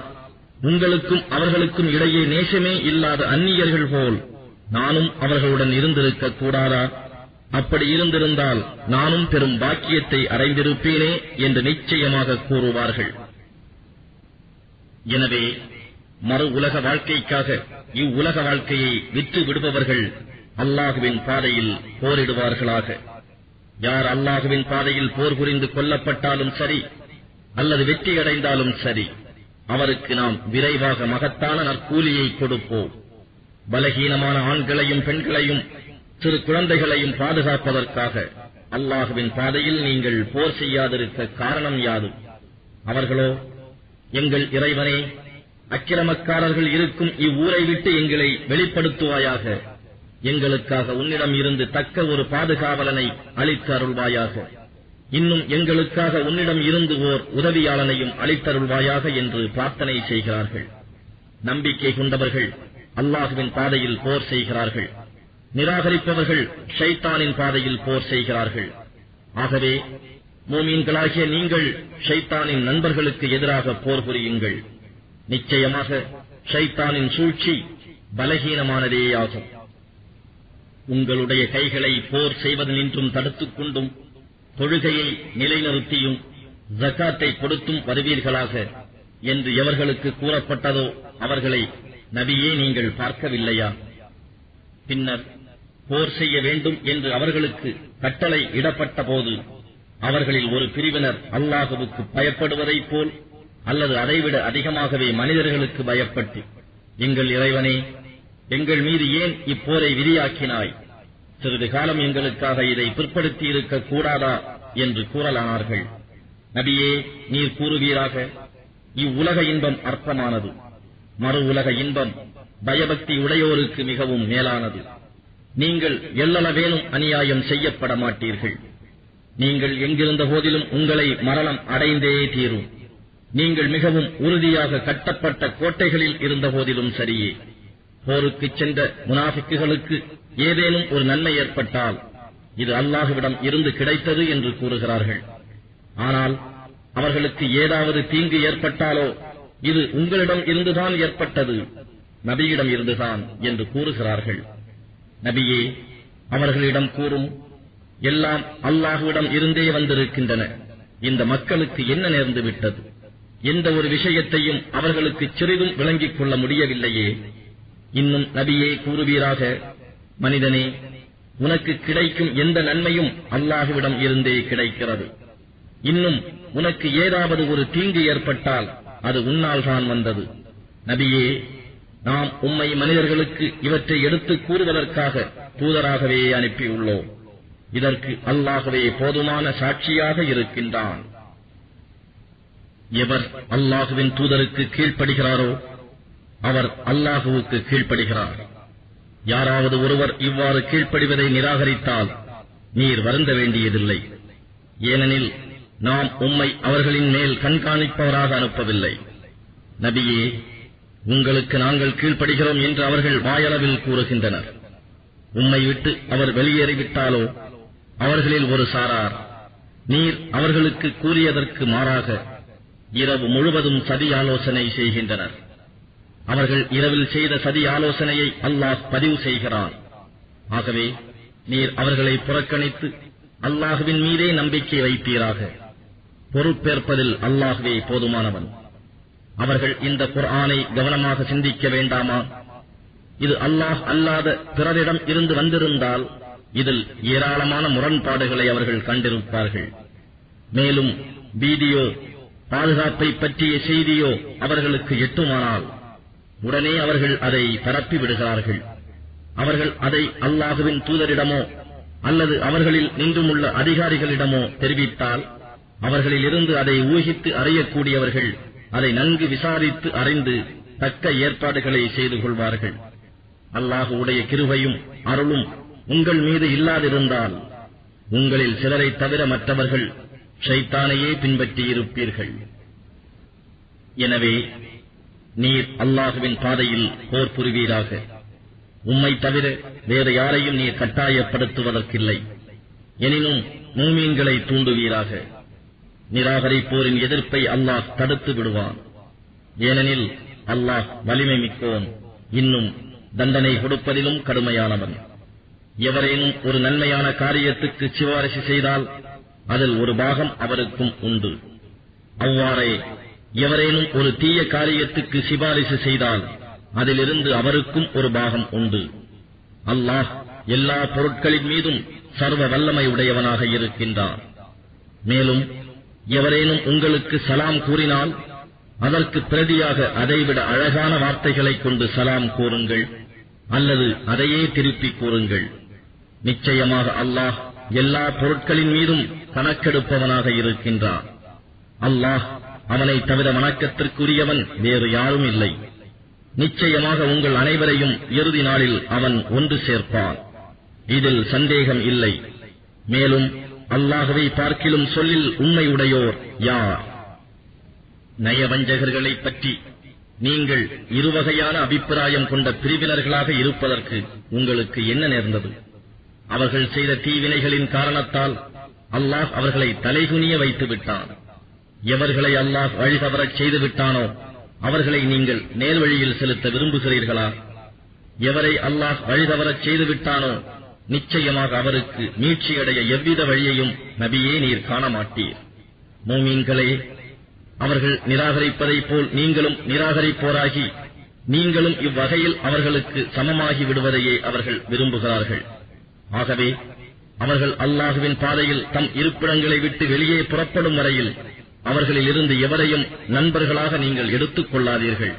உங்களுக்கும் அவர்களுக்கும் இடையே நேசமே இல்லாத அந்நியர்கள் போல் நானும் அவர்களுடன் இருந்திருக்க கூடாதா அப்படி இருந்திருந்தால் நானும் பெரும் பாக்கியத்தை அடைந்திருப்பேனே என்று நிச்சயமாக கூறுவார்கள். எனவே மறு உலக வாழ்க்கைக்காக இவ்வுலக வாழ்க்கையை விற்று விடுபவர்கள் அல்லாஹுவின் பாதையில் போரிடுவார்களாக. யார் அல்லாஹுவின் பாதையில் போர் புரிந்து கொல்லப்பட்டாலும் சரி அல்லது வெற்றியடைந்தாலும் சரி அவருக்கு நாம் விரைவாக மகத்தான நற்கூலியை கொடுப்போம். பலகீனமான ஆண்களையும் பெண்களையும் சிறு குழந்தைகளையும் பாதுகாப்பதற்காக அல்லாஹுவின் பாதையில் நீங்கள் போர் செய்யாதிருக்க காரணம் யாது அவர்களோ எங்கள் இறைவனே அக்கிரமக்காரர்கள் இருக்கும் இவ்வூரை விட்டு எங்களை வெளிப்படுத்துவாயாக. எங்களுக்காக உன்னிடம் இருந்து தக்க ஒரு பாதுகாவலனை அளித்து அருள்வாயாக. இன்னும் எங்களுக்காக உன்னிடம் இருந்து ஓர் உதவியாளனையும் அளித்தருள்வாயாக என்று பிரார்த்தனை செய்கிறார்கள். நம்பிக்கை கொண்டவர்கள் அல்லாஹுவின் பாதையில் போர் செய்கிறார்கள். நிராகரிப்பவர்கள் ஷைத்தானின் பாதையில் போர் செய்கிறார்கள். ஆகவே மூமீன்களாகிய நீங்கள் ஷைத்தானின் நண்பர்களுக்கு எதிராக போர் புரியுங்கள். நிச்சயமாக ஷைத்தானின் சூழ்ச்சி பலகீனமானதேயாகும். உங்களுடைய கைகளை போர் செய்வதனின்றும் தடுத்துக் கொண்டும் தொழுகையை நிலைநிறுத்தியும் ஜக்காத்தை கொடுத்தும் வருவீர்களாக என்று எவர்களுக்கு கூறப்பட்டதோ அவர்களை நபியே நீங்கள் பார்க்கவில்லையா? பின்னர் போர் செய்ய வேண்டும் என்று அவர்களுக்கு கட்டளை இடப்பட்ட போது அவர்களில் ஒரு பிரிவினர் அல்லாஹுவுக்கு பயப்படுவதைப் போல் அல்லது அதைவிட அதிகமாகவே மனிதர்களுக்கு பயப்பட்டு எங்கள் இறைவனே எங்கள் மீது ஏன் இப்போரை விதியாக்கினாய்? சிறிது காலம் எங்களுக்காக இதை பிற்படுத்தி இருக்க கூடாதா என்று கூறலானார்கள். நபியே நீர் கூறுவீராக. இவ்வுலக இன்பம் அற்பமானது. மறு உலக இன்பம் பயபக்தி உடையோருக்கு மிகவும் மேலானது. நீங்கள் எல்லளவேனும் அநியாயம் செய்யப்பட மாட்டீர்கள். நீங்கள் எங்கிருந்த போதிலும் உங்களை மரணம் அடைந்தே தீரும். நீங்கள் மிகவும் உறுதியாக கட்டப்பட்ட கோட்டைகளில் இருந்த போதிலும் சரியே. போருக்கு சென்ற முனாஃபிக்குகளுக்கு ஏதேனும் ஒரு நன்மை ஏற்பட்டால் இது அல்லாஹுவிடம் இருந்து கிடைத்தது என்று கூறுகிறார்கள். ஆனால் அவர்களுக்கு ஏதாவது தீங்கு ஏற்பட்டாலோ இது உங்களிடம் இருந்துதான் ஏற்பட்டது நபியிடம் இருந்துதான் என்று கூறுகிறார்கள். நபியே அவர்களிடம் கூறும் எல்லாம் அல்லாஹுவிடம் இருந்தே வந்திருக்கின்றன. இந்த மக்களுக்கு என்ன நேர்ந்து விட்டது? எந்த ஒரு விஷயத்தையும் அவர்களுக்கு சிறிதும் விளங்கிக் கொள்ள முடியவில்லையே. இன்னும் நபியே கூறுவீராக மனிதனே உனக்கு கிடைக்கும் எந்த நன்மையும் அல்லாஹுவிடம் இருந்தே கிடைக்கிறது. இன்னும் உனக்கு ஏதாவது ஒரு தீங்கு ஏற்பட்டால் அது உன்னால் தான் வந்தது. நபியே நாம் உம்மை மனிதர்களுக்கு இவற்றை எடுத்துக் கூறுவதற்காக தூதராகவே அனுப்பியுள்ளோம். இதற்கு அல்லாகவே போதுமான சாட்சியாக இருக்கின்றான். எவர் அல்லாஹுவின் தூதருக்கு கீழ்ப்படுகிறாரோ அவர் அல்லாஹுவுக்கு கீழ்ப்படுகிறார். யாராவது ஒருவர் இவ்வாறு கீழ்ப்படிவதை நிராகரித்தால் நீர் வருந்த வேண்டியதில்லை. ஏனெனில் நாம் உம்மை அவர்களின் மேல் கண்காணிப்பவராக அனுப்பவில்லை. நபியே உங்களுக்கு நாங்கள் கீழ்ப்படுகிறோம் என்று அவர்கள் வாயளவில் கூறுகின்றனர். உம்மை விட்டு அவர் வெளியேறிவிட்டாலோ அவர்களில் ஒரு சாரார். நீர் அவர்களுக்கு கூறியதற்கு மாறாக இரவு முழுவதும் சதி ஆலோசனை செய்கின்றனர். அவர்கள் இரவில் செய்த சதி ஆலோசனையை அல்லாஹ் பதிவு செய்கிறார். ஆகவே நீர் அவர்களை புறக்கணித்து அல்லாஹுவின் மீதே நம்பிக்கை வைப்பீராக. பொறுப்பேற்பதில் அல்லாஹுவே போதுமானவன். அவர்கள் இந்த குர்ஆனை கவனமாக சிந்திக்க வேண்டாமா? இது அல்லாஹ் அல்லாத பிறரிடம் இருந்து வந்திருந்தால் இதில் ஏராளமான முரண்பாடுகளை அவர்கள் கண்டிருப்பார்கள். மேலும் வீடியோ பாதுகாப்பை பற்றிய செய்தியோ அவர்களுக்கு எட்டுமானால் உடனே அவர்கள் அதை பரப்பி விடுகிறார்கள். அவர்கள் அதை அல்லாஹுவின் தூதரிடமோ அல்லது அவர்களில் நின்றுமுள்ள அதிகாரிகளிடமோ தெரிவித்தால் அவர்களிலிருந்து அதை ஊகித்து அறியக்கூடியவர்கள் அதை நன்கு விசாரித்து அறிந்து தக்க ஏற்பாடுகளை செய்து கொள்வார்கள். அல்லாஹுடைய கிருபையும் அருளும் உங்கள் மீது இல்லாதிருந்தால் உங்களில் சிலரை தவிர மற்றவர்கள் ஷைத்தானையே பின்பற்றியிருப்பீர்கள். எனவே நீர் அல்லாஹுவின் பாதையில் போர் புரிவீராக. உம்மை தவிர வேறு யாரையும் நீர் கட்டாயப்படுத்துவதற்கில்லை. எனினும் மூமீன்களை தூண்டுவீராக. நிராகரிப்போரின் எதிர்ப்பை அல்லாஹ் தடுத்து விடுவான். ஏனெனில் அல்லாஹ் வலிமை மிக்கோன் இன்னும் தண்டனை கொடுப்பதிலும் கடுமையானவன். எவரேனும் ஒரு நன்மையான காரியத்துக்கு சிபாரிசு செய்தால் அதில் ஒரு பாகம் அவருக்கும் உண்டு. அவ்வாறே எவரேனும் ஒரு தீய காரியத்துக்கு சிபாரிசு செய்தால் அதிலிருந்து அவருக்கும் ஒரு பாகம் உண்டு. அல்லாஹ் எல்லா பொருட்களின் மீதும் சர்வ வல்லமை உடையவனாக இருக்கின்றான். மேலும் எவரேனும் உங்களுக்கு சலாம் கூறினால் அதற்கு பிரதியாக அதைவிட அழகான வார்த்தைகளைக் கொண்டு சலாம் கூறுங்கள் அல்லது அதையே திருப்பிக் கூறுங்கள். நிச்சயமாக அல்லாஹ் எல்லா பொருட்களின் மீதும் கணக்கெடுப்பவனாக இருக்கின்றார் அல்லாஹ் அவனை தவிர வணக்கத்திற்குரியவன் வேறு யாரும் இல்லை. நிச்சயமாக உங்கள் அனைவரையும் இறுதி நாளில் அவன் ஒன்று சேர்ப்பான். இதில் சந்தேகம் இல்லை. மேலும் அல்லாகவே பார்க்கிலும் சொல்லில் உண்மையுடையோர் யார்? நயவஞ்சகர்களைப் பற்றி நீங்கள் இருவகையான அபிப்பிராயம் கொண்ட பிரிவினர்களாக இருப்பதற்கு உங்களுக்கு என்ன நேர்ந்தது? அவர்கள் செய்த தீவினைகளின் காரணத்தால் அல்லாஹ் அவர்களை தலைகுனிய வைத்து விட்டான் எவர்களை அல்லாஹ் வழிதவரச் செய்து விட்டானோ அவர்களை நீங்கள் நேர்வழியில் செலுத்த விரும்புகிறீர்களா? எவரை அல்லாஹ் வழிதவரச் செய்து விட்டானோ நிச்சயமாக அவருக்கு மீட்சியடைய எவ்வித வழியையும் நபியே நீர் காண மாட்டீர் மூமீன்களே அவர்கள் நிராகரிப்பதைப் போல் நீங்களும் நிராகரிப்போராகி நீங்களும் இவ்வகையில் அவர்களுக்கு சமமாகி விடுவதையே அவர்கள் விரும்புகிறார்கள். ஆகவே அவர்கள் அல்லாஹுவின் பாதையில் தம் இருப்பிடங்களை விட்டு வெளியே புறப்படும் வரையில் அவர்களில் இருந்து எவரையும் நண்பர்களாக நீங்கள் எடுத்துக் கொள்ளாதீர்கள்.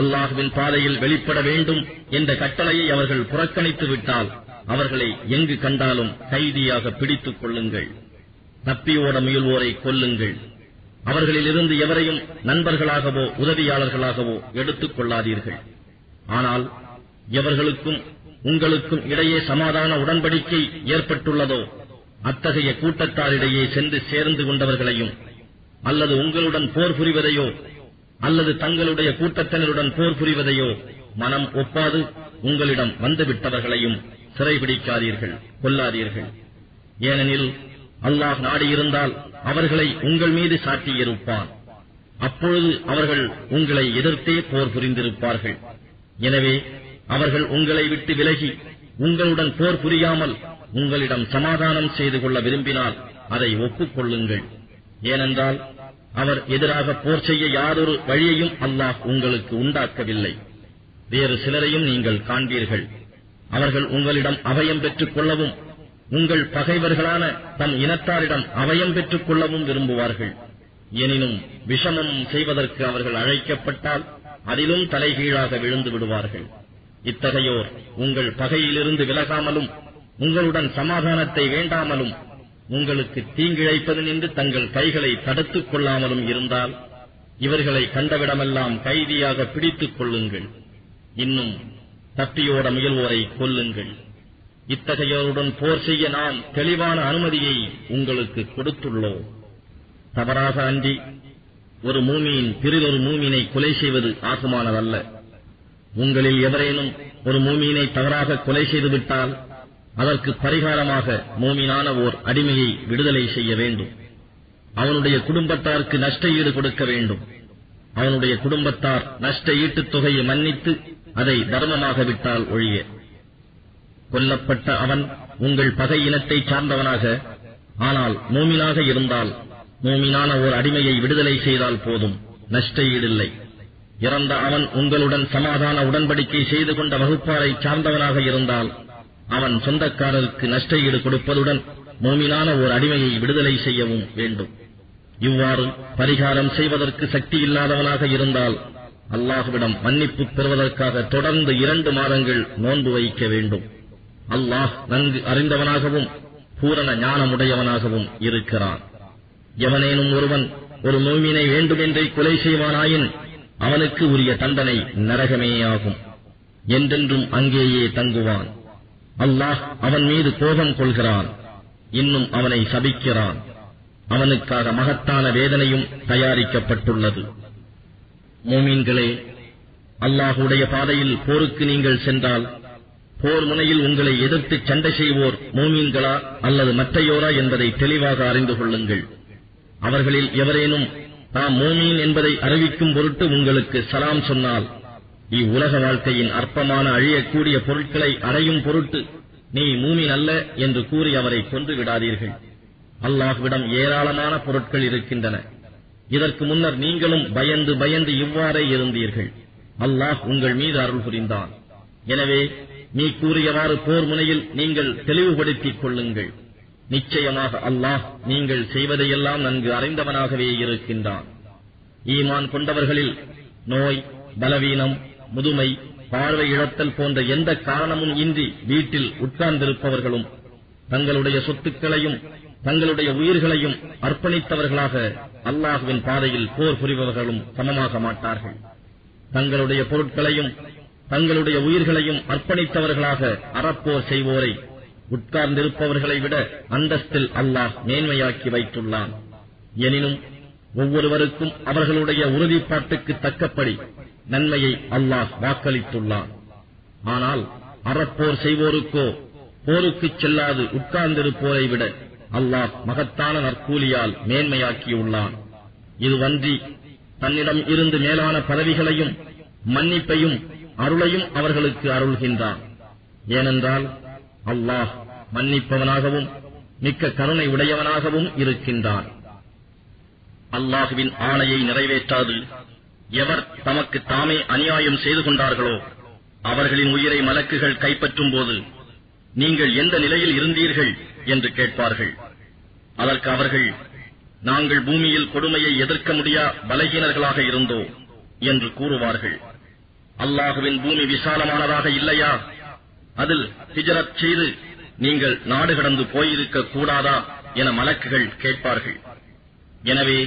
அல்லாஹுவின் பாதையில் வெளிப்பட வேண்டும் என்ற கட்டளையை அவர்கள் புறக்கணித்து விட்டால் அவர்களை எங்கு கண்டாலும் கைதியாக பிடித்துக் கொள்ளுங்கள். தப்பியோட முயல்வோரை கொல்லுங்கள். அவர்களில் இருந்து எவரையும் நண்பர்களாகவோ உதவியாளர்களாகவோ எடுத்துக் கொள்ளாதீர்கள். ஆனால் எவர்களுக்கும் உங்களுக்கும் இடையே சமாதான உடன்படிக்கை ஏற்பட்டுள்ளதோ அத்தகைய கூட்டத்தாரிடையே சென்று சேர்ந்து கொண்டவர்களையும் அல்லது உங்களுடன் போர் புரிவதையோ அல்லது தங்களுடைய கூட்டத்தினருடன் போர் புரிவதையோ மனம் ஒப்பாது உங்களிடம் வந்துவிட்டவர்களையும் சிறைபிடிக்காதீர்கள் கொல்லாதீர்கள். ஏனெனில் அல்லாஹ் நாடியிருந்தால் அவர்களை உங்கள் மீது சாட்டியிருப்பான் அப்பொழுது அவர்கள் உங்களை எதிர்த்தே போர் புரிந்திருப்பார்கள். எனவே அவர்கள் உங்களை விட்டு விலகி உங்களுடன் போர் புரியாமல் உங்களிடம் சமாதானம் செய்து கொள்ள விரும்பினால் அதை ஒப்புக்கொள்ளுங்கள். ஏனென்றால் அவர் எதிராக போர் செய்ய யாரொரு வழியையும் அல்லாஹ் உங்களுக்கு உண்டாக்கவில்லை. வேறு சிலரையும் நீங்கள் காண்பீர்கள். அவர்கள் உங்களிடம் அபயம் பெற்றுக் கொள்ளவும் உங்கள் பகைவர்களான தம் இனத்தாரிடம் அபயம் பெற்றுக் கொள்ளவும் விரும்புவார்கள். எனினும் விஷமம் செய்வதற்கு அவர்கள் அழைக்கப்பட்டால் அதிலும் தலைகீழாக விழுந்து விடுவார்கள். இத்தகையோர் உங்கள் பகையிலிருந்து விலகாமலும் உங்களுடன் சமாதானத்தை வேண்டாமலும் உங்களுக்கு தீங்கிழைப்பது நின்று தங்கள் கைகளை தடுத்துக் கொள்ளாமலும் இருந்தால் இவர்களை கண்டவிடமெல்லாம் கைதியாக பிடித்துக் கொள்ளுங்கள். இன்னும் தப்பியோட முயல்வோரை கொல்லுங்கள். இத்தகையோருடன் போர் செய்ய நாம் தெளிவான அனுமதியை உங்களுக்கு கொடுத்துள்ளோம். தவறாக அன்றி ஒரு மூமியின் பிறிதொரு மூமியினை கொலை செய்வது ஆகுமானதல்ல உங்களில் எவரேனும் ஒரு மூமியினை தவறாக கொலை செய்துவிட்டால் அதற்கு பரிகாரமாக மூமினான ஓர் அடிமையை விடுதலை செய்ய வேண்டும். அவனுடைய குடும்பத்தாருக்கு நஷ்ட ஈடு கொடுக்க வேண்டும். அவனுடைய குடும்பத்தார் நஷ்ட ஈட்டுத் தொகையை மன்னித்து அதை தர்மமாக விட்டால் ஒழிய. கொல்லப்பட்ட அவன் உங்கள் பகை இனத்தை சார்ந்தவனாக ஆனால் மூமினாக இருந்தால் மூமினான ஓர் அடிமையை விடுதலை செய்தால் போதும் நஷ்ட ஈடில்லை இறந்த அவன் உங்களுடன் சமாதான உடன்படிக்கை செய்து கொண்ட வகுப்பாரை சார்ந்தவனாக இருந்தால் அவன் சொந்தக்காரருக்கு நஷ்ட ஈடு கொடுப்பதுடன் மோமினான ஓர் அடிமையை விடுதலை செய்யவும் வேண்டும். இவ்வாறு பரிகாரம் செய்வதற்கு சக்தி இல்லாதவனாக இருந்தால் அல்லாஹுவிடம் மன்னிப்பு பெறுவதற்காக தொடர்ந்து இரண்டு மாதங்கள் நோன்பு வைக்க வேண்டும். அல்லாஹ் நன்கு அறிந்தவனாகவும் பூரண ஞானமுடையவனாகவும் இருக்கிறான். எவனேனும் ஒருவன் ஒரு மூமினை வேண்டுமென்றே கொலை செய்வானாயின் அவனுக்கு உரிய தண்டனை நரகமேயாகும். என்றென்றும் அங்கேயே தங்குவான். அல்லாஹ் அவன் மீது கோபம் கொள்கிறான். இன்னும் அவனை சபிக்கிறான். அவனுக்காக மகத்தான வேதனையும் தயாரிக்கப்பட்டுள்ளது. மோமீன்களே அல்லாஹுடைய பாதையில் போருக்கு நீங்கள் சென்றால் போர் முனையில் உங்களை எதிர்த்து சண்டை செய்வோர் மோமீன்களா அல்லது மற்றையோரா என்பதை தெளிவாக அறிந்து கொள்ளுங்கள். அவர்களில் எவரேனும் தாம் மோமீன் என்பதை அறிவிக்கும் பொருட்டு உங்களுக்கு சலாம் சொன்னால் இவ்வுலக வாழ்க்கையின் அற்பமான அழியக்கூடிய பொருட்களை அடையும் பொருட்டு நீ மூமின் அல்ல என்று கூறி அவரை கொன்று விடாதீர்கள். அல்லாஹ்விடம் ஏராளமான பொருட்கள் இருக்கின்றன. இதற்கு முன்னர் நீங்களும் பயந்து பயந்து இவ்வாறே இருந்தீர்கள். அல்லாஹ் உங்கள் மீது அருள் புரிந்தான் எனவே நீ கூறியவாறு போர் முனையில் நீங்கள் தெளிவுபடுத்திக் கொள்ளுங்கள். நிச்சயமாக அல்லாஹ் நீங்கள் செய்வதையெல்லாம் நன்கு அறிந்தவனாகவே இருக்கின்றான். ஈமான் கொண்டவர்களில் நோய் பலவீனம் முதுமை பார்வை இழத்தல் போன்ற எந்த காரணமும் இன்றி வீட்டில் உட்கார்ந்திருப்பவர்களும் தங்களுடைய சொத்துக்களையும் தங்களுடைய உயிர்களையும் அர்ப்பணித்தவர்களாக அல்லாஹுவின் பாதையில் போர் புரிபவர்களும் சமமாக மாட்டார்கள். தங்களுடைய பொருட்களையும் தங்களுடைய உயிர்களையும் அர்ப்பணித்தவர்களாக அறப்போர் செய்வோரை உட்கார்ந்திருப்பவர்களை விட அந்தஸ்தில் அல்லாஹ் மேன்மையாக்கி வைத்துள்ளான். எனினும் ஒவ்வொருவருக்கும் அவர்களுடைய உறுதிப்பாட்டுக்கு தக்கபடி நன்மையை அல்லாஹ் வாக்களித்துள்ளான். ஆனால் அறப்போர் செய்வோருக்கோ போருக்குச் செல்லாது உட்கார்ந்திருப்போரை விட அல்லாஹ் மகத்தான நற்கூலியால் மேன்மையாக்கியுள்ளான். இதுவன்றி தன்னிடம் இருந்து மேலான பதவிகளையும் மன்னிப்பையும் அருளையும் அவர்களுக்கு அருள்கின்றான். ஏனென்றால் அல்லாஹ் மன்னிப்பவனாகவும் மிக்க கருணை உடையவனாகவும் இருக்கின்றான். அல்லாஹுவின் ஆணையை நிறைவேற்றாது எவர் தமக்கு தாமே அநியாயம் செய்து கொண்டார்களோ அவர்களின் உயிரை மலக்குகள் கைப்பற்றும் போது நீங்கள் எந்த நிலையில் இருந்தீர்கள் என்று கேட்பார்கள். அதற்கு அவர்கள் நாங்கள் பூமியில் கொடுமையை எதிர்க்க முடியா பலகீனர்களாக இருந்தோம் என்று கூறுவார்கள். அல்லாஹுவின் பூமி விசாலமானதாக இல்லையா? அதில் ஹிஜரத் செய்து நீங்கள் நாடு கடந்து போயிருக்க கூடாதா என மலக்குகள் கேட்பார்கள். எனவே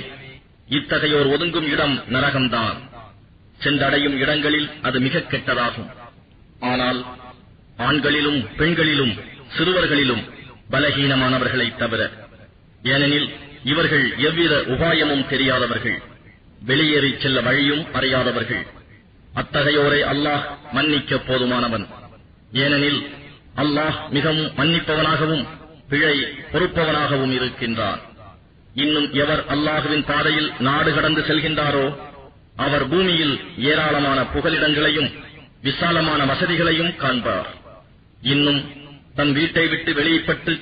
இத்தகையோர் ஒதுங்கும் இடம் நரகம்தான். சென்றடையும் இடங்களில் அது மிக கெட்டதாகும். ஆனால் ஆண்களிலும் பெண்களிலும் சிறுவர்களிலும் பலகீனமானவர்களைத் தவிர ஏனெனில் இவர்கள் எவ்வித உபாயமும் தெரியாதவர்கள் வெளியேறி செல்ல வழியும் அறியாதவர்கள். அத்தகையோரை அல்லாஹ் மன்னிக்க போதுமானவன். ஏனெனில் அல்லாஹ் மிகவும் மன்னிப்பவனாகவும் பிழை பொறுப்பவனாகவும் இருக்கின்றான். இன்னும் எவர் அல்லாஹுவின் பாதையில் நாடு கடந்து செல்கின்றாரோ அவர் பூமியில் ஏராளமான புகலிடங்களையும் விசாலமான வசதிகளையும் காண்பார். இன்னும் தன் வீட்டை விட்டு வெளியப்பட்டு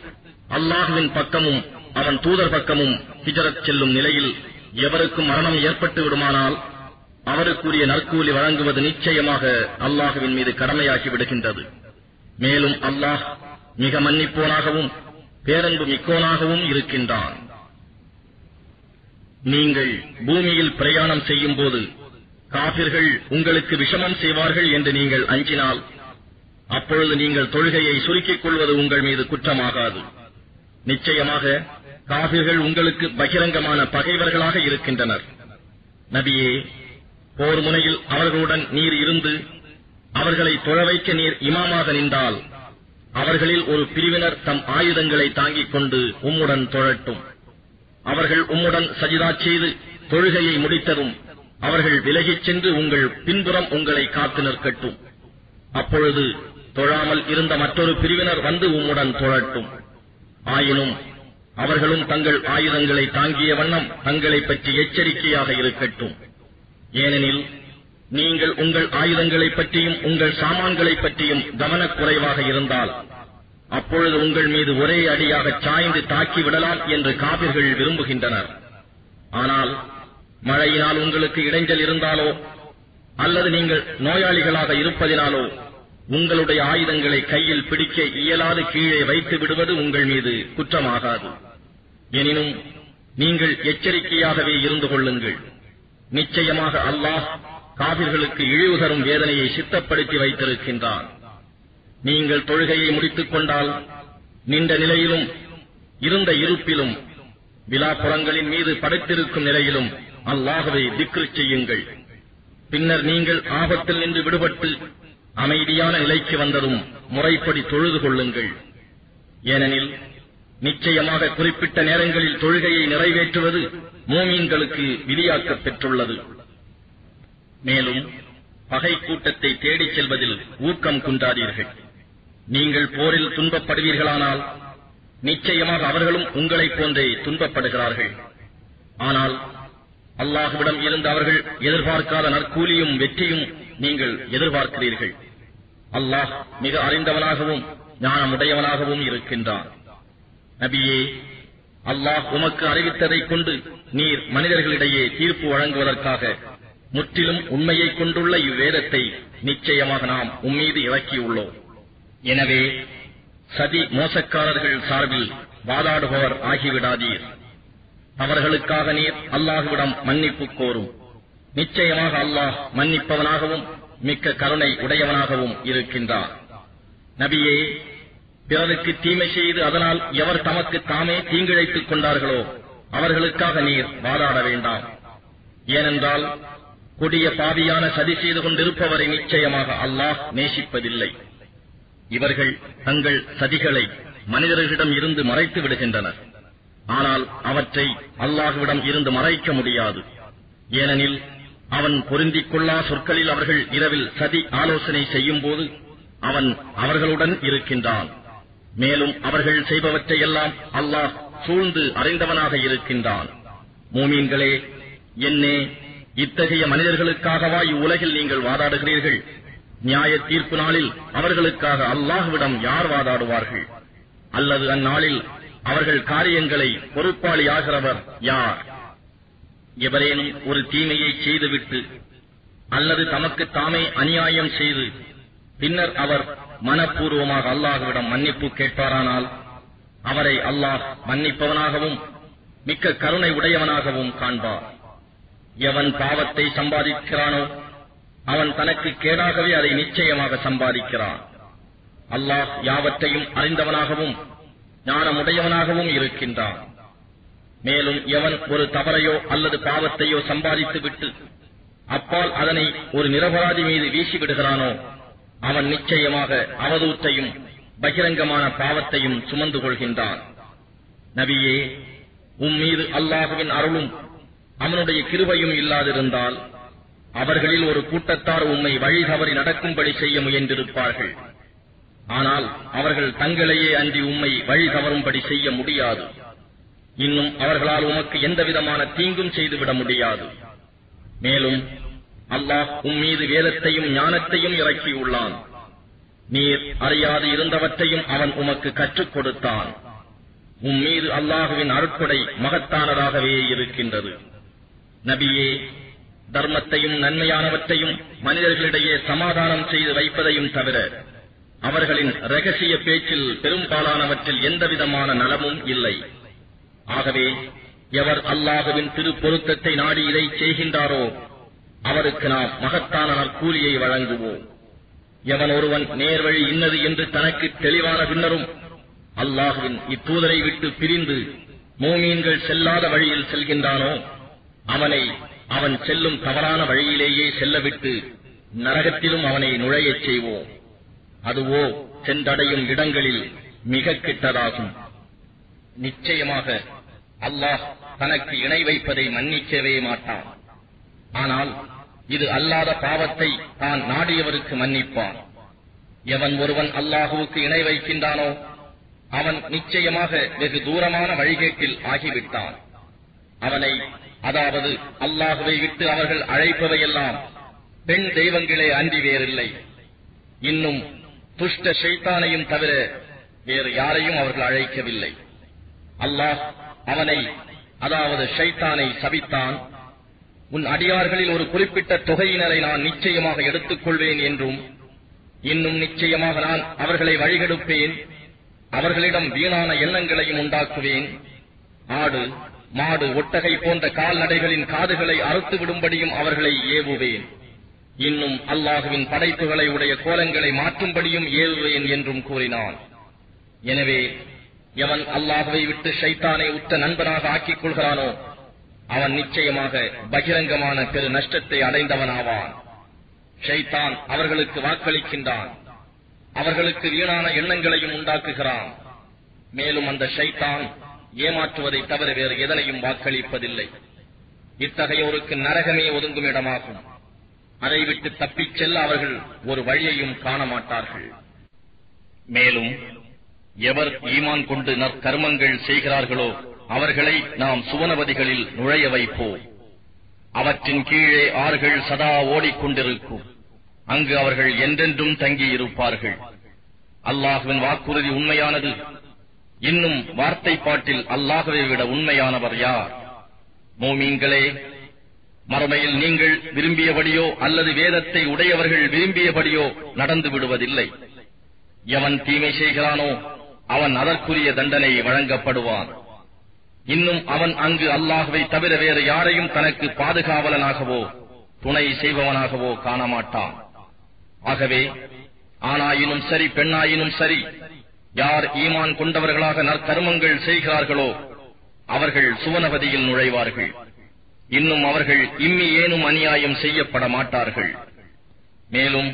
அல்லாஹுவின் பக்கமும் அவன் தூதர் பக்கமும் ஹிஜரத் செல்லும் நிலையில் எவருக்கும் மரணம் ஏற்பட்டு விடுமானால் அவருக்குரிய நற்கூலி வழங்குவது நிச்சயமாக அல்லாஹுவின் மீது கடமையாகி விடுகின்றது. மேலும் அல்லாஹ் மிக மன்னிப்போனாகவும் பேரன்பு மிக்கோனாகவும் இருக்கின்றான். நீங்கள் பூமியில் பிரயாணம் செய்யும் போது காபிர்கள் உங்களுக்கு விஷமம் செய்வார்கள் என்று நீங்கள் அஞ்சினால் அப்பொழுது நீங்கள் தொழுகையை சுருக்கிக் கொள்வது உங்கள் மீது குற்றமாகாது. நிச்சயமாக காபிர்கள் உங்களுக்கு பகிரங்கமான பகைவர்களாக இருக்கின்றனர். நபியே போர் முனையில் அவர்களுடன் நீர் இருந்து அவர்களை தொழ வைக்க நீர் இமாமாக நின்றால் அவர்களில் ஒரு பிரிவினர் தம் ஆயுதங்களை தாங்கிக் கொண்டு உம்முடன் தொழட்டும். அவர்கள் உம்முடன் சஜிதா செய்து தொழுகையை முடித்ததும் அவர்கள் விலகிச் சென்று உங்கள் பின்புறம் உங்களை காத்து நிற்கட்டும். அப்பொழுது தொழாமல் இருந்த மற்றொரு பிரிவினர் வந்து உம்முடன் தொழட்டும். ஆயினும் அவர்களும் தங்கள் ஆயுதங்களை தாங்கிய வண்ணம் தங்களைப் பற்றி எச்சரிக்கையாக இருக்கட்டும். ஏனெனில் நீங்கள் உங்கள் ஆயுதங்களைப் பற்றியும் உங்கள் சாமான்களைப் பற்றியும் கவனக்குறைவாக இருந்தால் அப்பொழுது உங்கள் மீது ஒரே அடியாக சாய்ந்து தாக்கி விடலாம் என்று காபிர்கள் விரும்புகின்றனர். ஆனால் மழையினால் உங்களுக்கு இடைஞ்சல் இருந்தாலோ அல்லது நீங்கள் நோயாளிகளாக இருப்பதினாலோ உங்களுடைய ஆயுதங்களை கையில் பிடிக்க இயலாது கீழே வைத்து விடுவது உங்கள் மீது குற்றமாகாது. எனினும் நீங்கள் எச்சரிக்கையாகவே இருந்து கொள்ளுங்கள். நிச்சயமாக அல்லாஹ் காவிர்களுக்கு இழிவு தரும் வேதனையை சித்தப்படுத்தி வைத்திருக்கின்றான். நீங்கள் தொழுகையை முடித்துக் கொண்டால் நின்ற நிலையிலும் இருந்த இருப்பிலும் விழாப்புறங்களின் மீது படைத்திருக்கும் நிலையிலும் அல்லாஹவை திக்ரு செய்யுங்கள். பின்னர் நீங்கள் ஆபத்தில் நின்று விடுபட்டு அமைதியான நிலைக்கு வந்ததும் முறைப்படி தொழுது கொள்ளுங்கள். ஏனெனில் நிச்சயமாக குறிப்பிட்ட நேரங்களில் தொழுகையை நிறைவேற்றுவது மூமீன்களுக்கு விதியாக்கப் பெற்றுள்ளது. மேலும் பகை கூட்டத்தை தேடிச் செல்வதில் ஊக்கம் குன்றாதீர்கள். நீங்கள் போரில் துன்பப்படுவீர்களானால் நிச்சயமாக அவர்களும் உங்களைப் போன்றே துன்பப்படுகிறார்கள். ஆனால் அல்லாஹுவிடம் இருந்து அவர்கள் எதிர்பார்க்காத நற்கூலியும் வெற்றியும் நீங்கள் எதிர்பார்க்கிறீர்கள். அல்லாஹ் மிக அறிந்தவனாகவும் ஞானமுடையவனாகவும் இருக்கின்றான். நபியே அல்லாஹ் உமக்கு அறிவித்ததைக் கொண்டு நீர் மனிதர்களிடையே தீர்ப்பு வழங்குவதற்காக முற்றிலும் உண்மையைக் கொண்டுள்ள இவ்வேதத்தை நிச்சயமாக நாம் உம்மீது இறக்கியுள்ளோம். எனவே சதி மோசக்காரர்கள் சார்பில் வாதாடுபவர் ஆகிவிடாதீர். அவர்களுக்காக நீர் அல்லாஹுவிடம் மன்னிப்பு கோரும். நிச்சயமாக அல்லாஹ் மன்னிப்பவனாகவும் மிக்க கருணை உடையவனாகவும் இருக்கின்றார். நபியே பிறருக்கு தீமை செய்து அதனால் எவர் தமக்கு தாமே தீங்கிழைத்துக் கொண்டார்களோ அவர்களுக்காக நீர் வாதாட வேண்டாம். ஏனென்றால் கொடிய பாவியான சதி செய்து கொண்டிருப்பவரை நிச்சயமாக அல்லாஹ் நேசிப்பதில்லை. இவர்கள் தங்கள் சதிகளை மனிதர்களிடம் இருந்து மறைத்து விடுகின்றனர். ஆனால் அவற்றை அல்லாஹுவிடம் இருந்து மறைக்க முடியாது. ஏனெனில் அவன் பொருந்திக் கொள்ளா சொற்களில் அவர்கள் இரவில் சதி ஆலோசனை செய்யும் போது அவன் அவர்களுடன் இருக்கின்றான். மேலும் அவர்கள் செய்பவற்றையெல்லாம் அல்லாஹ் சூழ்ந்து அறிந்தவனாக இருக்கின்றான். மூமீன்களே என்னே இத்தகைய மனிதர்களுக்காகவா இவ்வுலகில் நீங்கள் வாதாடுகிறீர்கள்? நியாய தீர்ப்பு நாளில் அவர்களுக்காக அல்லாஹுவிடம் யார் வாதாடுவார்கள்? அல்லது அந்நாளில் அவர்கள் காரியங்களை பொறுப்பாளியாகிறவர் யார்? எவரேனும் ஒரு தீமையை செய்துவிட்டு அல்லது தமக்கு தாமே அநியாயம் செய்து பின்னர் அவர் மனப்பூர்வமாக அல்லாஹுவிடம் மன்னிப்பு கேட்பாரானால் அவரை அல்லாஹ் மன்னிப்பவனாகவும் மிக்க கருணை உடையவனாகவும் காண்பார். எவன் பாவத்தை சம்பாதிக்கிறானோ அவன் தனக்கு கேடாகவே அதை நிச்சயமாக சம்பாதிக்கிறான். அல்லாஹ் யாவற்றையும் அறிந்தவனாகவும் ஞானமுடையவனாகவும் இருக்கின்றான். மேலும் எவன் ஒரு தவறையோ அல்லது பாவத்தையோ சம்பாதித்து விட்டு அப்பால் அதனை ஒரு நிரபராதி மீது வீசிவிடுகிறானோ அவன் நிச்சயமாக அவதூத்தையும் பகிரங்கமான பாவத்தையும் சுமந்து கொள்கின்றான். நபியே உம் மீது அல்லாஹுவின் அருளும் அவனுடைய கிருபையும் இல்லாதிருந்தால் அவர்களில் ஒரு கூட்டத்தார் உம்மை வழி தவறி நடக்கும்படி செய்ய முயன்றிருப்பார்கள். ஆனால் அவர்கள் தங்களையே அன்றி உம்மை வழி தவறும்படி செய்ய முடியாது. இன்னும் அவர்களால் உமக்கு எந்தவிதமான தீங்கும் செய்துவிட முடியாது. மேலும் அல்லாஹ் உம் மீது வேதத்தையும் ஞானத்தையும் இறக்கியுள்ளான். நீர் அறியாது இருந்தவற்றையும் அவன் உமக்கு கற்றுக் கொடுத்தான் உம் மீது அல்லாஹுவின் அருட்கொடை மகத்தானதாகவே இருக்கின்றது. நபியே தர்மத்தையும் நன்மையானவற்றையும் மனிதர்களிடையே சமாதானம் செய்து வைப்பதையும் தவிர அவர்களின் ரகசிய பேச்சில் பெரும்பாலானவற்றில் எந்தவிதமான நலமும் இல்லை. ஆகவே எவர் அல்லாஹுவின் திருப்பொருத்தத்தை நாடி இதை செய்கின்றாரோ அவருக்கு நாம் மகத்தான நற்கூலியை வழங்குவோம். எவன் ஒருவன் நேர்வழி இன்னது என்று தனக்கு தெளிவான பின்னரும் அல்லாஹுவின் இத்தூதரை விட்டு பிரிந்து மோமீன்கள் செல்லாத வழியில் செல்கின்றானோ அவனை அவன் செல்லும் தவறான வழியிலேயே செல்லவிட்டு நரகத்திலும் அவனை நுழையச் செய்வோம். அதுவோ சென்றடையும் இடங்களில் மிக கிட்டதாகும். நிச்சயமாக அல்லாஹ் தனக்கு இணை வைப்பதை மன்னிக்கவே மாட்டான். ஆனால் இது அல்லாத பாவத்தை தான் நாடியவருக்கு மன்னிப்பான். எவன் ஒருவன் அல்லாஹுவுக்கு இணை வைக்கின்றானோ அவன் நிச்சயமாக வெகு தூரமான வழிகேட்டில் ஆகிவிட்டான். அவனை அதாவது அல்லாஹுவை விட்டு அவர்கள் அழைப்பதையெல்லாம் பெண் தெய்வங்களே அன்றி வேறில்லை. இன்னும் துஷ்ட ஷைத்தானையும் தவிர வேறு யாரையும் அவர்கள் அழைக்கவில்லை. அல்லாஹ் அவனை அதாவது ஷைத்தானை சபித்தான். உன் அடியார்களில் ஒரு குறிப்பிட்ட தொகையினரை நான் நிச்சயமாக எடுத்துக் கொள்வேன் என்றும் இன்னும் நிச்சயமாக நான் அவர்களை வழிகெடுப்பேன் அவர்களிடம் வீணான எண்ணங்களையும் உண்டாக்குவேன். ஆடு மாடு ஒட்டகை போன்ற கால்நடைகளின் காதுகளை அறுத்து விடும்படியும் அவர்களை ஏவுவேன். இன்னும் அல்லாஹுவின் படைப்புகளை உடைய கோலங்களை மாற்றும்படியும் ஏவுவேன் என்றும் கூறினான். எனவே எவன் அல்லாஹுவை விட்டு ஷைத்தானை உத்த நண்பனாக ஆக்கிக் கொள்கிறானோ அவன் நிச்சயமாக பகிரங்கமான பெரு நஷ்டத்தை அடைந்தவனாவான். ஷைத்தான் அவர்களுக்கு வாக்களிக்கின்றான். அவர்களுக்கு வீணான எண்ணங்களையும் உண்டாக்குகிறான். மேலும் அந்த ஷைத்தான் ஏமாற்றுவதை தவிர வேறு எதனையும் வாக்களிப்பதில்லை. இத்தகையோருக்கு நரகமே ஒதுங்கும் இடமாகும். அதை விட்டு தப்பிச் செல்ல அவர்கள் ஒரு வழியையும் காண மாட்டார்கள் மேலும் எவர் ஈமான் கொண்டு நற்கர்மங்கள் செய்கிறார்களோ அவர்களை நாம் சுவனவதிகளில் நுழைய வைப்போம். அவற்றின் கீழே ஆறுகள் சதா ஓடிக்கொண்டிருக்கும். அங்கு அவர்கள் என்றென்றும் தங்கியிருப்பார்கள். அல்லாஹுவின் வாக்குறுதி உண்மையானது. இன்னும் வார்த்தை பாட்டில் அல்லாகவே விட உண்மையானவர் யார்? மோமீன்களே மறுமையில் நீங்கள் விரும்பியபடியோ அல்லது வேதத்தை உடையவர்கள் விரும்பியபடியோ நடந்து விடுவதில்லை. எவன் தீமை செய்கிறானோ அவன் அதற்குரிய தண்டனை வழங்கப்படுவான். இன்னும் அவன் அங்கு அல்லாஹுவை தவிர வேறு யாரையும் தனக்கு பாதுகாவலனாகவோ துணை செய்பவனாகவோ காணமாட்டான். ஆகவே ஆணாயினும் சரி பெண்ணாயினும் சரி யார் ஈமான் கொண்டவர்களாக நற்கர்மங்கள் செய்கிறார்களோ அவர்கள் சுவனபதியில் நுழைவார்கள். இன்னும் அவர்கள் இம்மி ஏனும் அநியாயம் செய்யப்பட மாட்டார்கள். மேலும்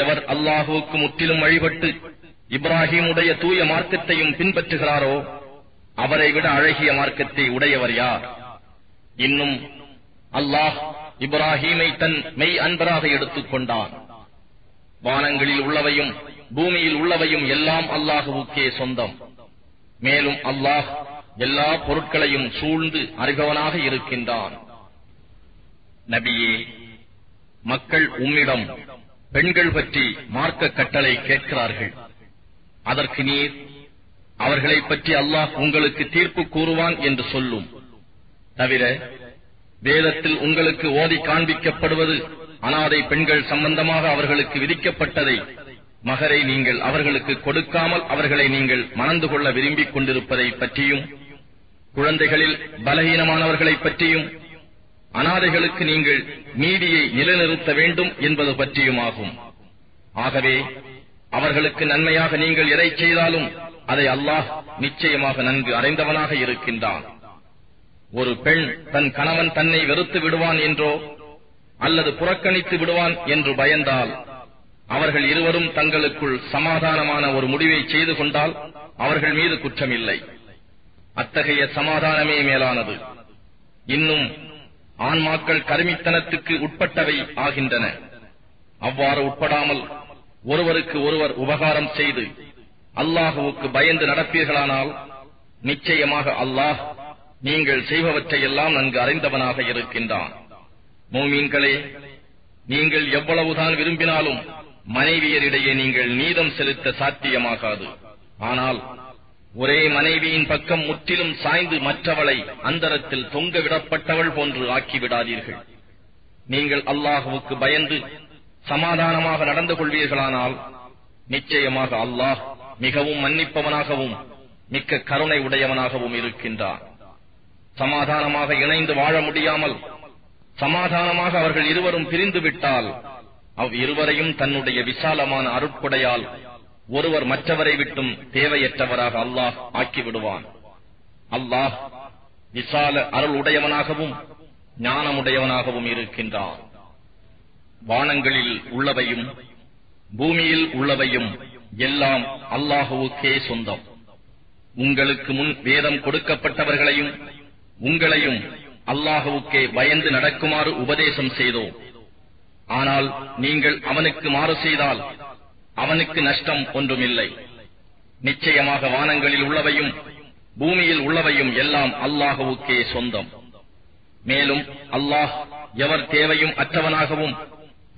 எவர் அல்லாஹுவுக்கு முற்றிலும் வழிபட்டு இப்ராஹிமுடைய தூய மார்க்கத்தையும் பின்பற்றுகிறாரோ அவரை விட அழகிய மார்க்கத்தை உடையவர் யார்? இன்னும் அல்லாஹ் இப்ராஹீமை தன் மெய் அன்பராக எடுத்துக் கொண்டான் வானங்களில் உள்ளவையும் பூமியில் உள்ளவையும் எல்லாம் அல்லாஹுவுக்கே சொந்தம். மேலும் அல்லாஹ் எல்லா பொருட்களையும் சூழ்ந்து அறிபவனாக இருக்கின்றான். நபியே மக்கள் உம்மிடம் பெண்கள் பற்றி மார்க்க கட்டளை கேட்கிறார்கள். அதற்கு நீர் அவர்களை பற்றி அல்லாஹ் உங்களுக்கு தீர்ப்பு கூறுவான் என்று சொல்லும். தவிர வேதத்தில் உங்களுக்கு ஓதி காண்பிக்கப்படுவது அனாதை பெண்கள் சம்பந்தமாக அவர்களுக்கு விதிக்கப்பட்டதை மகரை நீங்கள் அவர்களுக்கு கொடுக்காமல் அவர்களை நீங்கள் மணந்து கொள்ள விரும்பிக் கொண்டிருப்பதை பற்றியும் குழந்தைகளில் பலகீனமானவர்களைப் பற்றியும் அனாதைகளுக்கு நீங்கள் நீதியை நிலைநிறுத்த வேண்டும் என்பது பற்றியுமாகும். ஆகவே அவர்களுக்கு நன்மையாக நீங்கள் எதை செய்தாலும் அதை அல்லாஹ் நிச்சயமாக நன்கு அறிந்தவனாக இருக்கின்றான். ஒரு பெண் தன் கணவன் தன்னை வெறுத்து விடுவான் என்றோ அல்லது புறக்கணித்து விடுவான் என்று பயந்தால் அவர்கள் இருவரும் தங்களுக்குள் சமாதானமான ஒரு முடிவை செய்து கொண்டால் அவர்கள் மீது குற்றமில்லை. அத்தகைய சமாதானமே மேலானது. இன்னும் ஆன்மாக்கள் கருமித்தனத்துக்கு உட்பட்டவை ஆகின்றன. அவ்வாறு உட்படாமல் ஒருவருக்கு ஒருவர் உபகாரம் செய்து அல்லாஹுவுக்கு பயந்து நடப்பீர்களானால் நிச்சயமாக அல்லாஹ் நீங்கள் செய்பவற்றையெல்லாம் நன்கு அறிந்தவனாக இருக்கின்றான். மோமீன்களே நீங்கள் எவ்வளவுதான் விரும்பினாலும் மனைவியரிடையே நீங்கள் நீதம் செலுத்த சாத்தியமாகாது. ஆனால் ஒரே மனைவியின் பக்கம் முற்றிலும் சாய்ந்து மற்றவளை அந்தரத்தில் தொங்க விடப்பட்டவள் போன்று ஆக்கிவிடாதீர்கள். நீங்கள் அல்லாஹுவுக்கு பயந்து சமாதானமாக நடந்து கொள்வீர்களானால் நிச்சயமாக அல்லாஹ் மிகவும் மன்னிப்பவனாகவும் மிக்க கருணை உடையவனாகவும் இருக்கின்றான். சமாதானமாக இணைந்து வாழ முடியாமல் சமாதானமாக அவர்கள் இருவரும் பிரிந்து விட்டால் அவ் இருவரையும் தன்னுடைய விசாலமான அருட்கொடையால் ஒருவர் மற்றவரை விட்டும் தேவையற்றவராக அல்லாஹ் ஆக்கிவிடுவான். அல்லாஹ் விசால அருள் உடையவனாகவும் ஞானமுடையவனாகவும் இருக்கின்றான். வானங்களில் உள்ளவையும் பூமியில் உள்ளவையும் எல்லாம் அல்லாஹுவுக்கே சொந்தம். உங்களுக்கு முன் வேதம் கொடுக்கப்பட்டவர்களையும் உங்களையும் அல்லாஹுவுக்கே பயந்து நடக்குமாறு உபதேசம் செய்தோம். ஆனால் நீங்கள் அவனுக்கு மாறு செய்தால் அவனுக்கு நஷ்டம் ஒன்றுமில்லை. நிச்சயமாக வானங்களில் உள்ளவையும் பூமியில் உள்ளவையும் எல்லாம் அல்லாஹுவுக்கே சொந்தம். மேலும் அல்லாஹ் எவர் தேவையும் அற்றவனாகவும்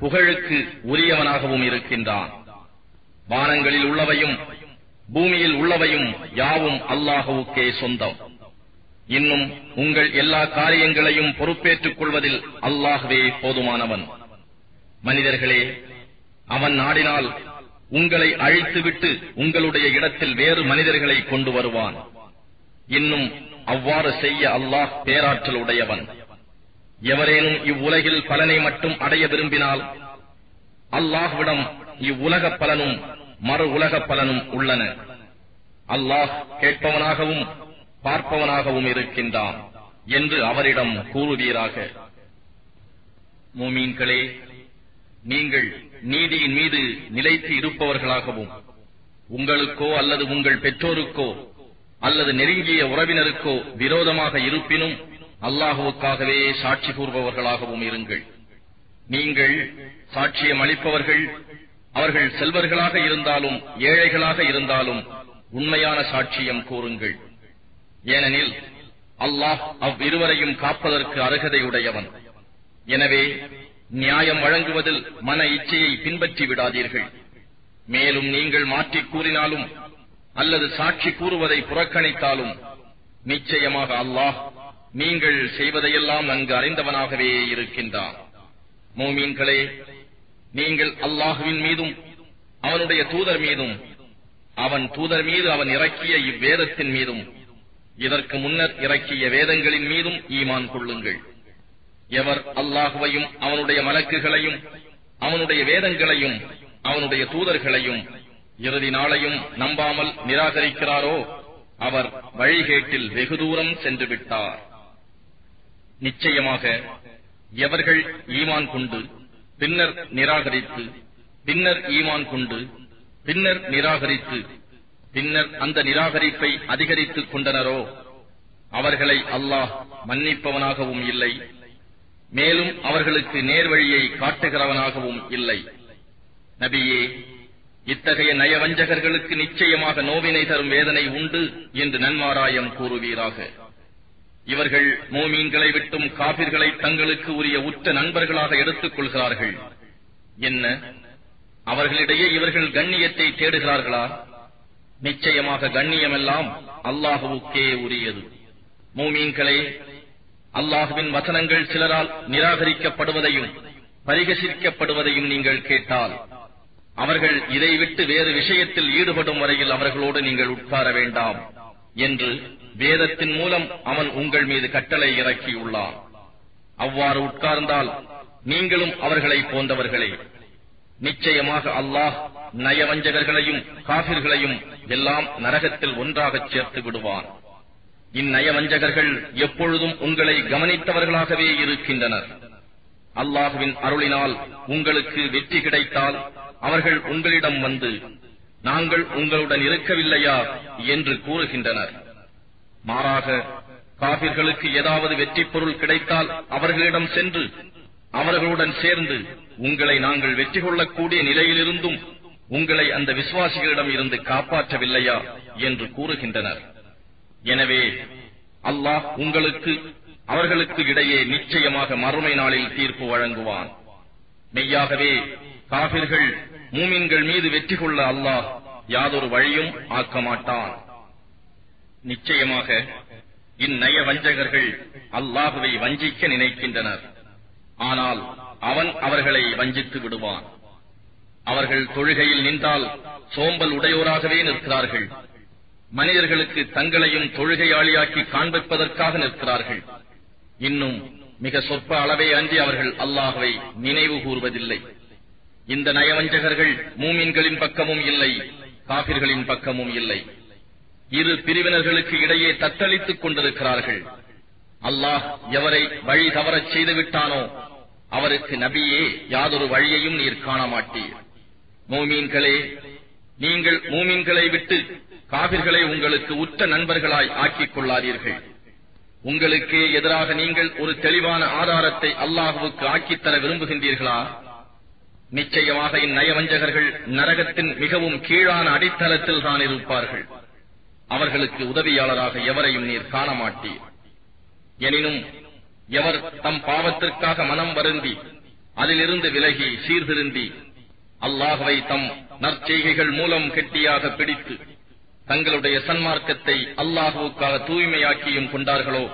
புகழுக்கு உரியவனாகவும் இருக்கின்றான். வானங்களில் உள்ளவையும் பூமியில் உள்ளவையும் யாவும் அல்லாஹுவுக்கே சொந்தம். இன்னும் உங்கள் எல்லா காரியங்களையும் பொறுப்பேற்றுக் கொள்வதில் அல்லாஹ்வே போதுமானவன். மனிதர்களே அவன் நாடினால் உங்களை அழித்துவிட்டு உங்களுடைய இடத்தில் வேறு மனிதர்களை கொண்டு வருவான். இன்னும் அவ்வாறு செய்ய அல்லாஹ் பேராற்றல் உடையவன். எவரேனும் இவ்வுலகில் பலனை மட்டும் அடைய விரும்பினால் அல்லாஹ்விடம் இவ்வுலக பலனும் மறு உலக பலனும் உள்ளன. அல்லாஹ் கேட்பவனாகவும் பார்ப்பவனாகவும் இருக்கின்றான் என்று அவரிடம் கூறுவீராக. மூமீன்களே நீங்கள் நீதியின் மீது நிலைத்து இருப்பவர்களாகவும் உங்களுக்கோ அல்லது உங்கள் பெற்றோருக்கோ அல்லது நெருங்கிய உறவினருக்கோ விரோதமாக இருப்பினும் அல்லாஹுவுக்காகவே சாட்சி கூறுபவர்களாகவும் இருங்கள். நீங்கள் சாட்சியம் அளிப்பவர்கள் அவர்கள் செல்வர்களாக இருந்தாலும் ஏழைகளாக இருந்தாலும் உண்மையான சாட்சியம் கூறுங்கள். ஏனெனில் அல்லாஹ் அவ்விருவரையும் காப்பதற்கு அருகதையுடையவன். எனவே நியாயம் வழங்குவதில் மன இச்சையை பின்பற்றி விடாதீர்கள். மேலும் நீங்கள் மாற்றிக் கூறினாலும் அல்லது சாட்சி கூறுவதை புறக்கணித்தாலும் நிச்சயமாக அல்லாஹ் நீங்கள் செய்வதையெல்லாம் நன்கு அறிந்தவனாகவே இருக்கின்றான். மோமீன்களே நீங்கள் அல்லாஹுவின் மீதும் அவனுடைய தூதர் மீதும் அவன் தூதர் மீது அவன் இறக்கிய இவ்வேதத்தின் மீதும் இதற்கு முன்னர் இறக்கிய வேதங்களின் மீதும் ஈமான் கொள்ளுங்கள். எவர் அல்லாஹுவையும் அவனுடைய மலக்குகளையும் அவனுடைய வேதங்களையும் அவனுடைய தூதர்களையும் இறுதி நாளையும் நம்பாமல் நிராகரிக்கிறாரோ அவர் வழிகேட்டில் வெகு தூரம் சென்று விட்டார். நிச்சயமாக எவர்கள் ஈமான் கொண்டு பின்னர் நிராகரித்து பின்னர் ஈமான் கொண்டு பின்னர் நிராகரித்து பின்னர் அந்த நிராகரிப்பை அதிகரித்துக் கொண்டனரோ அவர்களை அல்லாஹ் மன்னிப்பவனாகவும் இல்லை. மேலும் அவர்களுக்கு நேர்வழியை காட்டுகிறவனாகவும் இல்லை. நபியே இத்தகைய நயவஞ்சகர்களுக்கு நிச்சயமாக நோவினை தரும் வேதனை உண்டு என்று நன்மாராயம் கூறுவீராக. இவர்கள் மோமீன்களை விட்டும் காபிர்களை தங்களுக்கு உரிய உற்ற நண்பர்களாக எடுத்துக் கொள்கிறார்கள் என்ன? அவர்களிடையே இவர்கள் கண்ணியத்தை தேடுகிறார்களா? நிச்சயமாக கண்ணியமெல்லாம் அல்லாஹுவுக்கே உரியது. மூமீன்களே அல்லாஹுவின் வசனங்கள் சிலரால் நிராகரிக்கப்படுவதையும் பரிகசிக்கப்படுவதையும் நீங்கள் கேட்டால் அவர்கள் இதை விட்டு வேறு விஷயத்தில் ஈடுபடும் வரையில் அவர்களோடு நீங்கள் உட்கார வேண்டாம் என்று வேதத்தின் மூலம் அவன் உங்கள் மீது கட்டளை இறக்கியுள்ளான். அவ்வாறு உட்கார்ந்தால் நீங்களும் அவர்களை போன்றவர்களே. நிச்சயமாக அல்லாஹ் நயவஞ்சகர்களையும் காபிர்களையும் எல்லாம் நரகத்தில் ஒன்றாகச் சேர்த்து விடுவான். இந்நயவஞ்சகர்கள் எப்பொழுதும் உங்களை கவனித்தவர்களாகவே இருக்கின்றனர். அல்லாஹுவின் அருளினால் உங்களுக்கு வெற்றி கிடைத்தால் அவர்கள் உங்களிடம் வந்து நாங்கள் உங்களுடன் இருக்கவில்லையா? என்று கூறுகின்றனர். மாறாக காபிர்களுக்கு ஏதாவது வெற்றி பொருள் கிடைத்தால் அவர்களிடம் சென்று அவர்களுடன் சேர்ந்து உங்களை நாங்கள் வெற்றி கொள்ளக்கூடிய நிலையிலிருந்தும் உங்களை அந்த விசுவாசிகளிடம் இருந்து காப்பாற்றவில்லையா? என்று கூறுகின்றனர். எனவே அல்லாஹ் உங்களுக்கு அவர்களுக்கு இடையே நிச்சயமாக மறுமை நாளில் தீர்ப்பு வழங்குவான். மெய்யாகவே காபிர்கள் மூமின்கள் மீது வெற்றி கொள்ள அல்லாஹ் யாதொரு வழியும் ஆக்க மாட்டான் நிச்சயமாக இந்நய வஞ்சகர்கள் அல்லாஹுவை வஞ்சிக்க நினைக்கின்றனர். ஆனால் அவன் அவர்களை வஞ்சித்து விடுவான். அவர்கள் தொழுகையில் நின்றால் சோம்பல் உடையோராகவே நிற்கிறார்கள். மனிதர்களுக்கு தங்களையும் தொழுகையாளியாக்கி காண்பிப்பதற்காக நிற்கிறார்கள். இன்னும் மிக சொற்ப அளவே அன்றி அவர்கள் அல்லாஹுவை நினைவு கூறுவதில்லை. இந்த நயவஞ்சகர்கள் மூமின்களின் பக்கமும் இல்லை காபிர்களின் பக்கமும் இல்லை. இரு பிரிவினர்களுக்கு இடையே தத்தளித்துக் கொண்டிருக்கிறார்கள். அல்லாஹ் எவரை வழி தவறச் செய்துவிட்டானோ அவருக்கு நபியே யாதொரு வழியையும் நீர் காண மாட்டீர். மூமீன்களே நீங்கள் மூமீன்களை விட்டு காவிர்களை உங்களுக்கு உத்த நண்பர்களாய் ஆக்கிக் கொள்ளாதீர்கள். உங்களுக்கு எதிராக நீங்கள் ஒரு தெளிவான ஆதாரத்தை அல்லாஹுவுக்கு ஆக்கித்தர விரும்புகின்றீர்களா? நிச்சயமாக இந்நயவஞ்சகர்கள் நரகத்தின் மிகவும் கீழான அடித்தளத்தில் தான் இருப்பார்கள். அவர்களுக்கு உதவியாளராக எவரையும் நீர் காண மாட்டீர் எனினும் எவர் தம் பாவத்திற்காக மனம் வருந்தி அதிலிருந்து விலகி சீர்திருந்தி அல்லாஹுவை தம் நற்செய்கைகள் மூலம் கெட்டியாக பிடித்து தங்களுடைய சன்மார்க்கத்தை அல்லாஹுவுக்காக தூய்மையாக்கியும் கொண்டார்களோ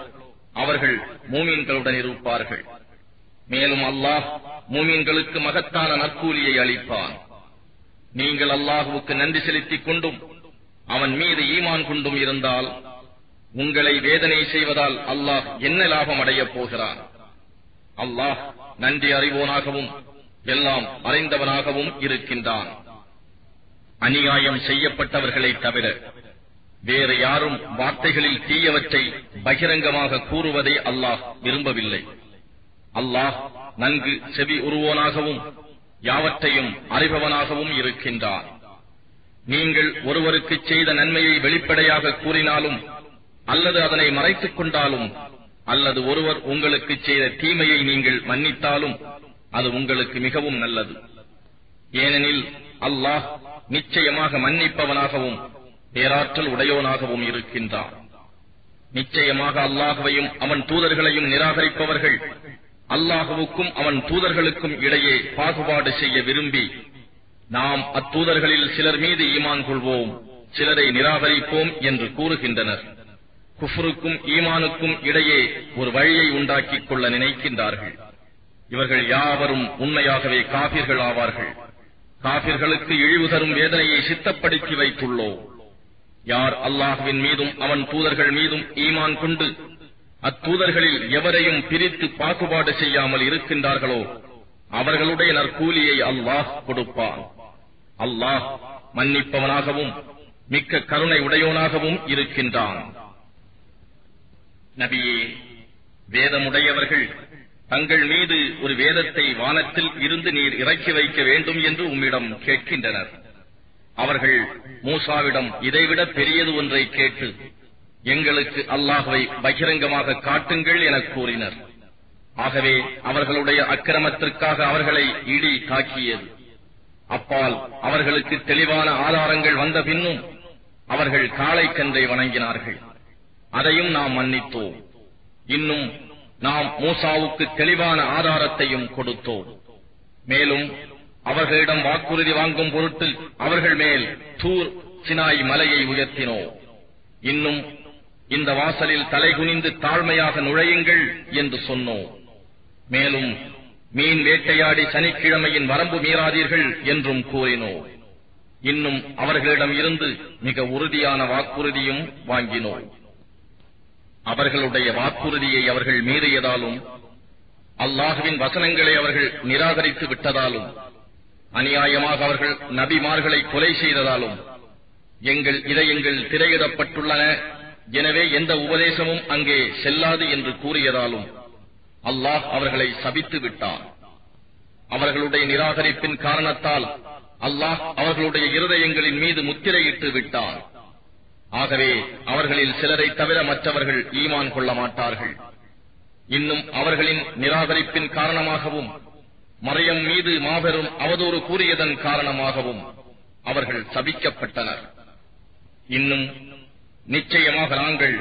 அவர்கள் மூமீன்களுடன் இருப்பார்கள். மேலும் அல்லாஹ் மூமீன்களுக்கு மகத்தான நற்கூலியை அளிப்பான். நீங்கள் அல்லாஹுவுக்கு நன்றி செலுத்திக் கொண்டும் அவன் மீது ஈமான் கொண்டும் இருந்தால் உங்களை வேதனை செய்வதால் அல்லாஹ் என்ன லாபம் அடையப் போகிறான்? அல்லாஹ் நன்றி அறிவோனாகவும் எல்லாம் அறிந்தவனாகவும் இருக்கின்றான். அநியாயம் செய்யப்பட்டவர்களை தவிர வேறு யாரும் வார்த்தைகளில் தீயவற்றை பகிரங்கமாக கூறுவதை அல்லாஹ் விரும்பவில்லை. அல்லாஹ் நன்கு செவி உருவோனாகவும் யாவற்றையும் அறிபவனாகவும் இருக்கின்றார் நீங்கள் ஒருவருக்கு செய்த நன்மையை வெளிப்படையாக கூறினாலும் அல்லது அதனை மறைத்துக் கொண்டாலும் அல்லது ஒருவர் உங்களுக்கு செய்த தீமையை நீங்கள் மன்னித்தாலும் அது உங்களுக்கு மிகவும் நல்லது. ஏனெனில் அல்லாஹ் நிச்சயமாக மன்னிப்பவனாகவும் பேராற்றல் உடையவனாகவும் இருக்கின்றான். நிச்சயமாக அல்லாஹுவையும் அவன் தூதர்களையும் நிராகரிப்பவர்கள் அல்லாஹுவுக்கும் அவன் தூதர்களுக்கும் இடையே பாகுபாடு செய்ய விரும்பி நாம் அத்தூதர்களில் சிலர் மீது ஈமான் கொள்வோம் சிலரை நிராகரிப்போம் என்று கூறுகின்றனர். குஃபுருக்கும் ஈமானுக்கும் இடையே ஒரு வழியை உண்டாக்கிக் கொள்ள நினைக்கின்றார்கள். இவர்கள் யாவரும் உண்மையாகவே காபிர்கள் ஆவார்கள். காபிர்களுக்கு இழிவு தரும் வேதனையை சித்தப்படுத்தி வைத்துள்ளோம் யார் அல்லாஹுவின் மீதும் அவன் தூதர்கள் மீதும் ஈமான் கொண்டு அத்தூதர்களில் எவரையும் பிரித்து பாகுபாடு செய்யாமல் இருக்கின்றார்களோ அவர்களுடைய நற்கூலியை அல்லாஹ் கொடுப்பான். அல்லாஹ் மன்னிப்பவனாகவும் மிக்க கருணை உடையோனாகவும் இருக்கின்றான். நபியே வேதமுடையவர்கள் தங்கள் மீது ஒரு வேதத்தை வானத்தில் இருந்து நீர் இறக்கி வைக்க வேண்டும் என்று உம்மிடம் கேட்கின்றனர். அவர்கள் மூசாவிடம் இதைவிட பெரியது ஒன்றை கேட்டு எங்களுக்கு அல்லாஹுவை பகிரங்கமாக காட்டுங்கள் என கூறினர். ஆகவே அவர்களுடைய அக்கிரமத்திற்காக அவர்களை இடி தாக்கியது. அப்பால் அவர்களுக்கு தெளிவான ஆதாரங்கள் வந்த பின்னும் அவர்கள் காளை கன்றை வணங்கினார்கள். அதையும் நாம் மன்னித்தோம். இன்னும் நாம் மூசாவுக்கு தெளிவான ஆதாரத்தையும் கொடுத்தோம். மேலும் அவர்களிடம் வாக்குறுதி வாங்கும் பொருட்டு அவர்கள் மேல் தூர் சினாய் மலையை உயர்த்தினோம். இன்னும் இந்த வாசலில் தலைகுனிந்து தாழ்மையாக நுழையுங்கள் என்று சொன்னோம். மேலும் மீன் வேட்டையாடி சனிக்கிழமையின் வரம்பு மீறாதீர்கள் என்றும் கூறினோம். இன்னும் அவர்களிடம் இருந்து மிக உறுதியான வாக்குறுதியும் வாங்கினோம். அவர்களுடைய வாக்குறுதியை அவர்கள் மீறியதாலும் அல்லாஹுவின் வசனங்களை அவர்கள் நிராகரித்து விட்டதாலும் அநியாயமாக அவர்கள் நபிமார்களை கொலை செய்ததாலும் எங்கள் இதயங்கள் திரையிடப்பட்டுள்ளன. எனவே எந்த உபதேசமும் அங்கே செல்லாது என்று கூறியதாலும் அல்லாஹ் அவர்களை சபித்து விட்டான். அவர்களுடைய நிராகரிப்பின் காரணத்தால் அல்லாஹ் அவர்களுடைய இருதயங்களின் மீது முத்திரையிட்டு விட்டான். ஆகவே அவர்களில் சிலரை தவிர மற்றவர்கள் ஈமான் கொள்ள மாட்டார்கள். இன்னும் அவர்களின் நிராகரிப்பின் காரணமாகவும் மறையம் மீது மாபெரும் அவதூறு கூறியதன் காரணமாகவும் அவர்கள் சபிக்கப்பட்டனர். இன்னும் நிச்சயமாக நாங்கள்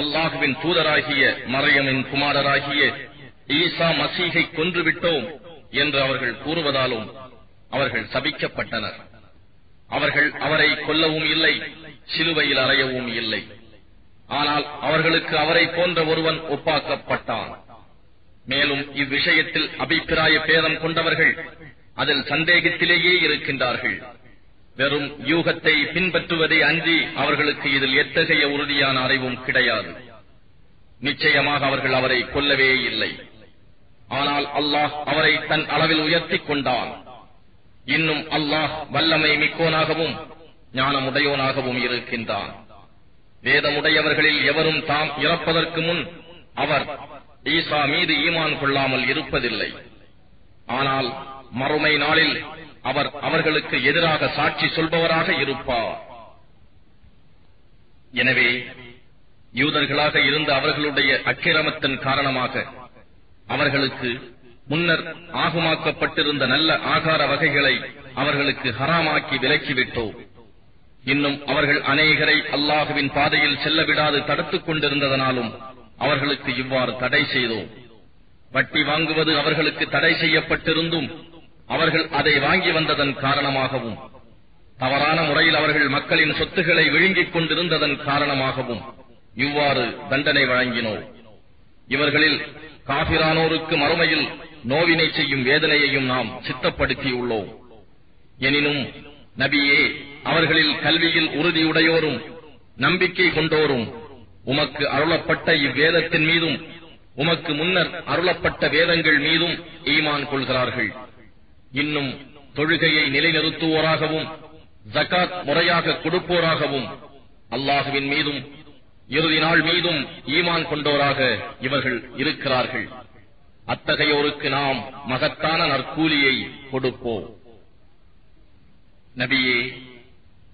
அல்லாஹுவின் தூதராகிய மறையமின் குமாரராகிய ஈசா மசீகை கொன்றுவிட்டோம் என்று அவர்கள் கூறுவதாலும் அவர்கள் சபிக்கப்பட்டனர். அவர்கள் அவரை கொல்லவும் இல்லை. சிலுவையில் அறையவும் இல்லை. ஆனால் அவர்களுக்கு அவரை போன்ற ஒருவன் ஒப்பாக்கப்பட்டான். மேலும் இவ்விஷயத்தில் அபிப்பிராய பேதம் கொண்டவர்கள் அதில் சந்தேகத்திலேயே இருக்கின்றார்கள். வெறும் யூகத்தை பின்பற்றுவதை அன்றி அவர்களுக்கு இதில் எத்தகைய உறுதியான அறிவும் கிடையாது. நிச்சயமாக அவர்கள் அவரை கொல்லவே இல்லை. ஆனால் அல்லாஹ் அவரை தன் அளவில் உயர்த்திக் கொண்டான். இன்னும் அல்லாஹ் வல்லமை மிக்கோனாகவும் ஞானமுடையோனாகவும் இருக்கின்றான். வேதமுடையவர்களில் எவரும் தாம் இறப்பதற்கு முன் அவர் ஈசா மீது ஈமான் கொள்ளாமல் இருப்பதில்லை. ஆனால் மறுமை நாளில் அவர் அவர்களுக்கு எதிராக சாட்சி சொல்பவராக இருப்பார். எனவே யூதர்களாக இருந்த அவர்களுடைய அக்கிரமத்தின் காரணமாக அவர்களுக்கு முன்னர் ஆகுமாக்கப்பட்டிருந்த நல்ல ஆகார வகைகளை அவர்களுக்கு ஹராமாக்கி விலக்கிவிட்டோம். இன்னும் அவர்கள் அநேகரை அல்லாஹுவின் பாதையில் செல்ல விடாது தடுத்துக் கொண்டிருந்ததனாலும் அவர்களுக்கு இவ்வாறு தடை செய்தோம். வட்டி வாங்குவது அவர்களுக்கு தடை செய்யப்பட்டிருந்தும் அவர்கள் அதை வாங்கி வந்ததன் காரணமாகவும் தவறான முறையில் அவர்கள் மக்களின் சொத்துக்களை விழுங்கிக் கொண்டிருந்ததன் காரணமாகவும் இவ்வாறு தண்டனை வழங்கினோம். இவர்களில் காபிரானோருக்கு மறுமையில் நோவினை செய்யும் வேதனையையும் நாம் சித்தப்படுத்தியுள்ளோம். எனினும் நபியே அவர்களில் கல்வியில் உறுதியுடையோரும் நம்பிக்கை கொண்டோரும் உமக்கு அருளப்பட்ட இவ்வேதத்தின் மீதும் உமக்கு முன்னர் அருளப்பட்ட வேதங்கள் மீதும் ஈமான் கொள்கிறார்கள். இன்னும் தொழுகையை நிலைநிறுத்துவோராகவும் ஜகாத் முறையாக கொடுப்போராகவும் அல்லாஹுவின் மீதும் இறுதி நாள் மீதும் ஈமான் கொண்டோராக இவர்கள் இருக்கிறார்கள். அத்தகையோருக்கு நாம் மகத்தான நற்கூலியை கொடுப்போம். நபியே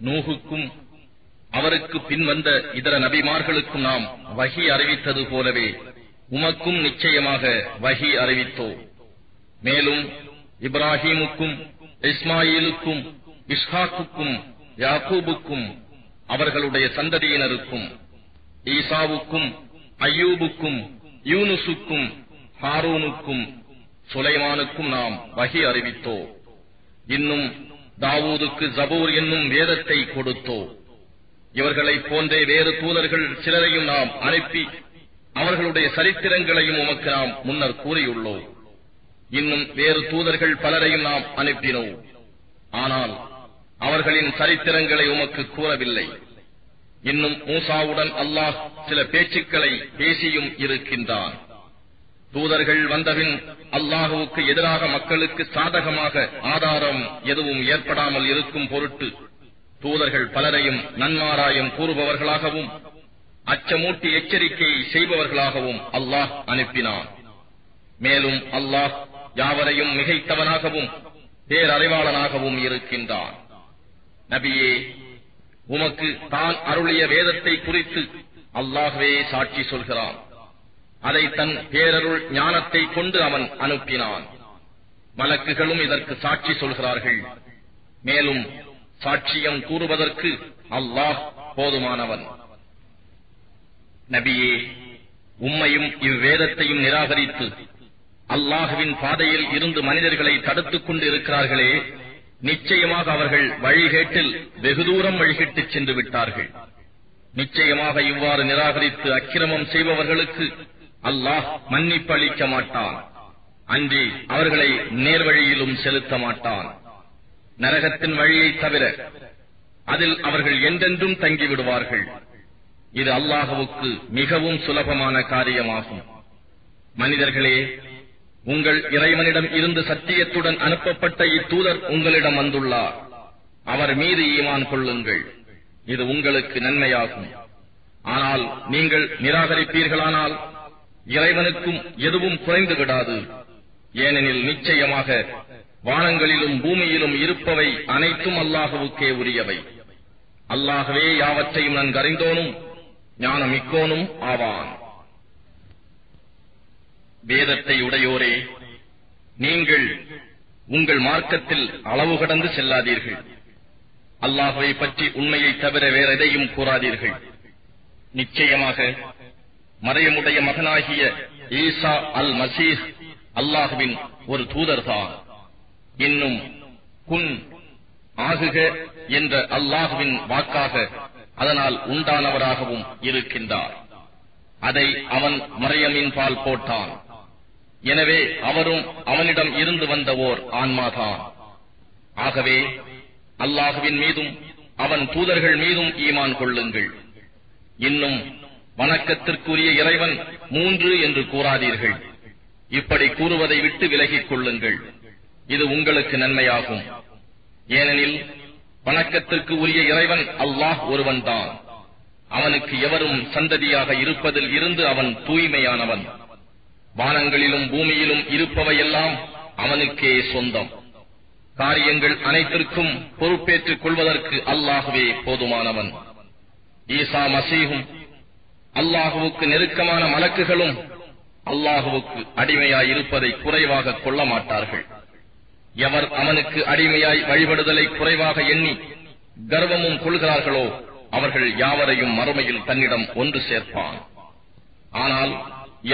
நூகுக்கும் அவருக்கு பின் வந்த இதர நபிமார்களுக்கும் நாம் வகி அறிவித்தது போலவே உமக்கும் நிச்சயமாக வகி அறிவித்தோ. மேலும் இப்ராஹீமுக்கும் இஸ்மாயிலுக்கும் இஸ்ஹாக்குக்கும் யாக்கூபுக்கும் அவர்களுடைய சந்ததியினருக்கும் ஈசாவுக்கும் ஐயூபுக்கும் யூனுசுக்கும் ஹாரூனுக்கும் சுலைமானுக்கும் நாம் வகி அறிவித்தோ. இன்னும் தாவூதுக்கு ஜபூர் என்னும் வேதத்தை கொடுத்தோ. இவர்களைப் போன்றே வேறு தூதர்கள் சிலரையும் நாம் அனுப்பி அவர்களுடைய சரித்திரங்களையும் உமக்கு நாம் முன்னர் கூறியுள்ளோம். இன்னும் வேறு தூதர்கள் பலரையும் நாம் அனுப்பினோம். ஆனால் அவர்களின் சரித்திரங்களை உமக்கு கூறவில்லை. இன்னும் மூசாவுடன் அல்லாஹ் சில பேச்சுக்களை பேசியும் இருக்கின்றான். தூதர்கள் வந்தபின் அல்லாஹுவுக்கு எதிராக மக்களுக்கு சாதகமாக ஆதாரம் எதுவும் ஏற்படாமல் இருக்கும் பொருட்டு தூதர்கள் பலரையும் நன்மாராயம் கூறுபவர்களாகவும் அச்சமூட்டி எச்சரிக்கை செய்பவர்களாகவும் அல்லாஹ் அனுப்பினான். மேலும் அல்லாஹ் யாவரையும் மிகைத்தவனாகவும் பேரறிவாளனாகவும் இருக்கின்றான். நபியே உமக்கு தான் அருளிய வேதத்தை குறித்து அல்லாஹ்வே சாட்சி சொல்கிறான். அதை தன் பேரருள் ஞானத்தை கொண்டு அவன் அனுப்பினான். மலக்குகளும் இதற்கு சாட்சி சொல்கிறார்கள். மேலும் சாட்சியம் கூறுவதற்கு அல்லாஹ் போதுமானவன். நபியே உம்மையும் இவ்வேதத்தையும் நிராகரித்து அல்லாஹுவின் பாதையில் இருந்து மனிதர்களை தடுத்துக் கொண்டு இருக்கிறார்களே நிச்சயமாக அவர்கள் வழிகேட்டில் வெகு தூரம் வழிகிட்டுச் சென்று விட்டார்கள். நிச்சயமாக இவ்வாறு நிராகரித்து அக்கிரமம் செய்பவர்களுக்கு அல்லாஹ் மன்னிப்பு அளிக்க மாட்டான். அன்றி அவர்களை நேர்வழியிலும் செலுத்த மாட்டான். நரகத்தின் வழியை தவிர அதில் அவர்கள் என்றென்றும் தங்கிவிடுவார்கள். இது அல்லாஹவுக்கு மிகவும் சுலபமான காரியமாகும். மனிதர்களே உங்கள் இறைவனிடம் இருந்து சத்தியத்துடன் அனுப்பப்பட்ட இத்தூதர் உங்களிடம் வந்துள்ளார். அவர் மீது ஈமான் கொள்ளுங்கள். இது உங்களுக்கு நன்மையாகும். ஆனால் நீங்கள் நிராகரிப்பீர்களானால் இறைவனுக்கும் எதுவும் குறைந்து விடாது ஏனெனில் நிச்சயமாக வானங்களிலும் பூமியிலும் இருப்பவை அனைத்தும் அல்லாஹுவுக்கே உரியவை. அல்லாகவே யாவற்றையும் நன்கறிந்தோனும் ஞானமிக்கோனும் ஆவான். வேதத்தை உடையோரே நீங்கள் உங்கள் மார்க்கத்தில் அளவு கடந்து செல்லாதீர்கள். அல்லாஹுவை பற்றி உண்மையை தவிர வேற எதையும் கூறாதீர்கள். நிச்சயமாக மறையமுடைய மகனாகிய ஈசா அல் மசீஹ் அல்லாஹுவின் ஒரு தூதர்தான். இன்னும் குன் ஆகுக என்ற அல்லாஹுவின் வாக்காக அதனால் உண்டானவராகவும் இருக்கின்றார். அதை அவன் மறையமின் பால் போட்டான். எனவே அவரும் அவனிடம் இருந்து வந்த ஓர் ஆன்மாதான். ஆகவே அல்லாஹுவின் மீதும் அவன் தூதர்கள் மீதும் ஈமான் கொள்ளுங்கள். இன்னும் வணக்கத்திற்குரிய இறைவன் மூன்று என்று கூறாதீர்கள். இப்படி கூறுவதை விட்டு விலகிக் கொள்ளுங்கள். இது உங்களுக்கு நன்மையாகும். ஏனெனில் வணக்கத்திற்கு உரிய இறைவன் அல்லாஹ் ஒருவன்தான். அவனுக்கு எவரும் சந்ததியாக இருப்பதில் இருந்து அவன் தூய்மையானவன். வானங்களிலும் பூமியிலும் இருப்பவையெல்லாம் அவனுக்கே சொந்தம். காரியங்கள் அனைத்திற்கும் பொறுப்பேற்றுக் கொள்வதற்கு அல்லாகவே போதுமானவன். ஈசா மசீகும் அல்லாஹுவுக்கு நெருக்கமான மலக்குகளும் அல்லாஹுவுக்கு அடிமையாய் இருப்பதை குறைவாக கொள்ள மாட்டார்கள். எவர் அவனுக்கு அடிமையாய் வழிபடுதலை குறைவாக எண்ணி கர்வமும் கொள்கிறார்களோ அவர்கள் யாவரையும் மறுமையில் தன்னிடம் ஒன்று சேர்ப்பான். ஆனால்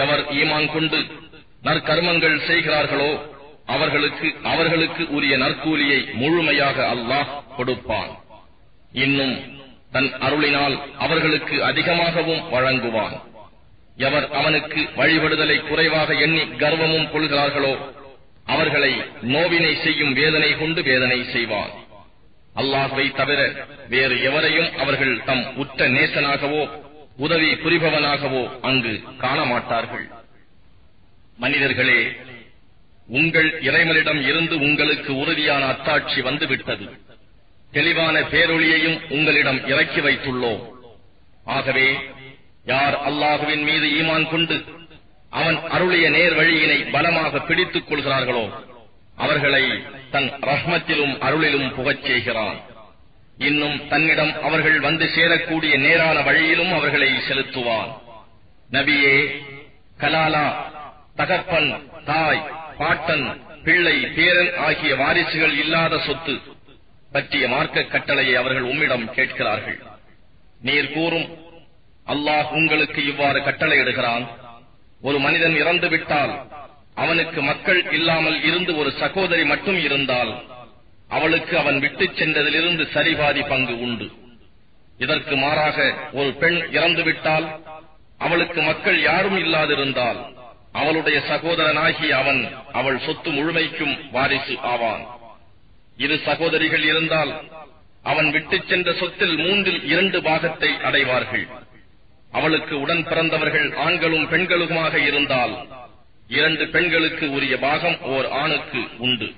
எவர் ஈமான் கொண்டு நற்கர்மங்கள் செய்கிறார்களோ அவர்களுக்கு அவர்களுக்கு உரிய நற்கூலியை முழுமையாக அல்லாஹ் கொடுப்பான். இன்னும் தன் அருளினால் அவர்களுக்கு அதிகமாகவும் வழங்குவான். எவர் அவனுக்கு வழிபடுதலை குறைவாக எண்ணி கர்வமும் கொள்கிறார்களோ அவர்களை நோவினை செய்யும் வேதனை கொண்டு வேதனை செய்வான். அல்லாஹுவை தவிர வேறு எவரையும் அவர்கள் தம் உற்ற நேசனாகவோ உதவி புரிபவனாகவோ அங்கு காண மாட்டார்கள் மனிதர்களே உங்கள் இறைவனிடம் இருந்து உங்களுக்கு உறுதியான அத்தாட்சி வந்துவிட்டது. தெளிவான பேரொளியையும் உங்களிடம் இறக்கி வைத்துள்ளோம். ஆகவே யார் அல்லாஹுவின் மீது ஈமான் கொண்டு அவன் அருளிய நேர் வழியினை பலமாக பிடித்துக் கொள்கிறார்களோ அவர்களை தன் ரஹ்மத்திலும் அருளிலும் புகச் செய்கிறான். இன்னும் தன்னிடம் அவர்கள் வந்து சேரக்கூடிய நேரான வழியிலும் அவர்களை செலுத்துவான். நபியே கலாலா தகப்பன் தாய் பாட்டன் பிள்ளை பேரன் ஆகிய வாரிசுகள் இல்லாத சொத்து பற்றிய மார்க்க கட்டளையை அவர்கள் உம்மிடம் கேட்கிறார்கள். நீர் கூறும் அல்லாஹ் உங்களுக்கு இவ்வாறு கட்டளையிடுகிறான். ஒரு மனிதன் இறந்து விட்டால் அவனுக்கு மக்கள் இல்லாமல் இருந்து ஒரு சகோதரி மட்டும் இருந்தால் அவளுக்கு அவன் விட்டுச் சென்றதிலிருந்து சரிபாதி பங்கு உண்டு. இதற்கு மாறாக ஒரு பெண் இறந்துவிட்டால் அவளுக்கு மக்கள் யாரும் இல்லாதிருந்தால் அவளுடைய சகோதரனாகி அவன் அவள் சொத்து முழுமைக்கும் வாரிசு ஆவான். இரு சகோதரிகள் இருந்தால் அவன் விட்டுச் சென்ற சொத்தில் மூன்றில் இரண்டு பாகத்தை அடைவார்கள். அவளுக்கு உடன் பிறந்தவர்கள் ஆண்களும் பெண்களுமாக இருந்தால் இரண்டு பெண்களுக்கு உரிய பாகம் ஓர் ஆணுக்கு உண்டு.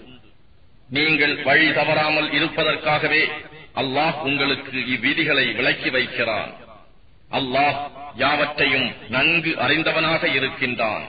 நீங்கள் வழி தவறாமல் இருப்பதற்காகவே அல்லாஹ் உங்களுக்கு இவ்விதிகளை விளக்கி வைக்கிறான். அல்லாஹ் யாவற்றையும் நன்கு அறிந்தவனாக இருக்கின்றான்.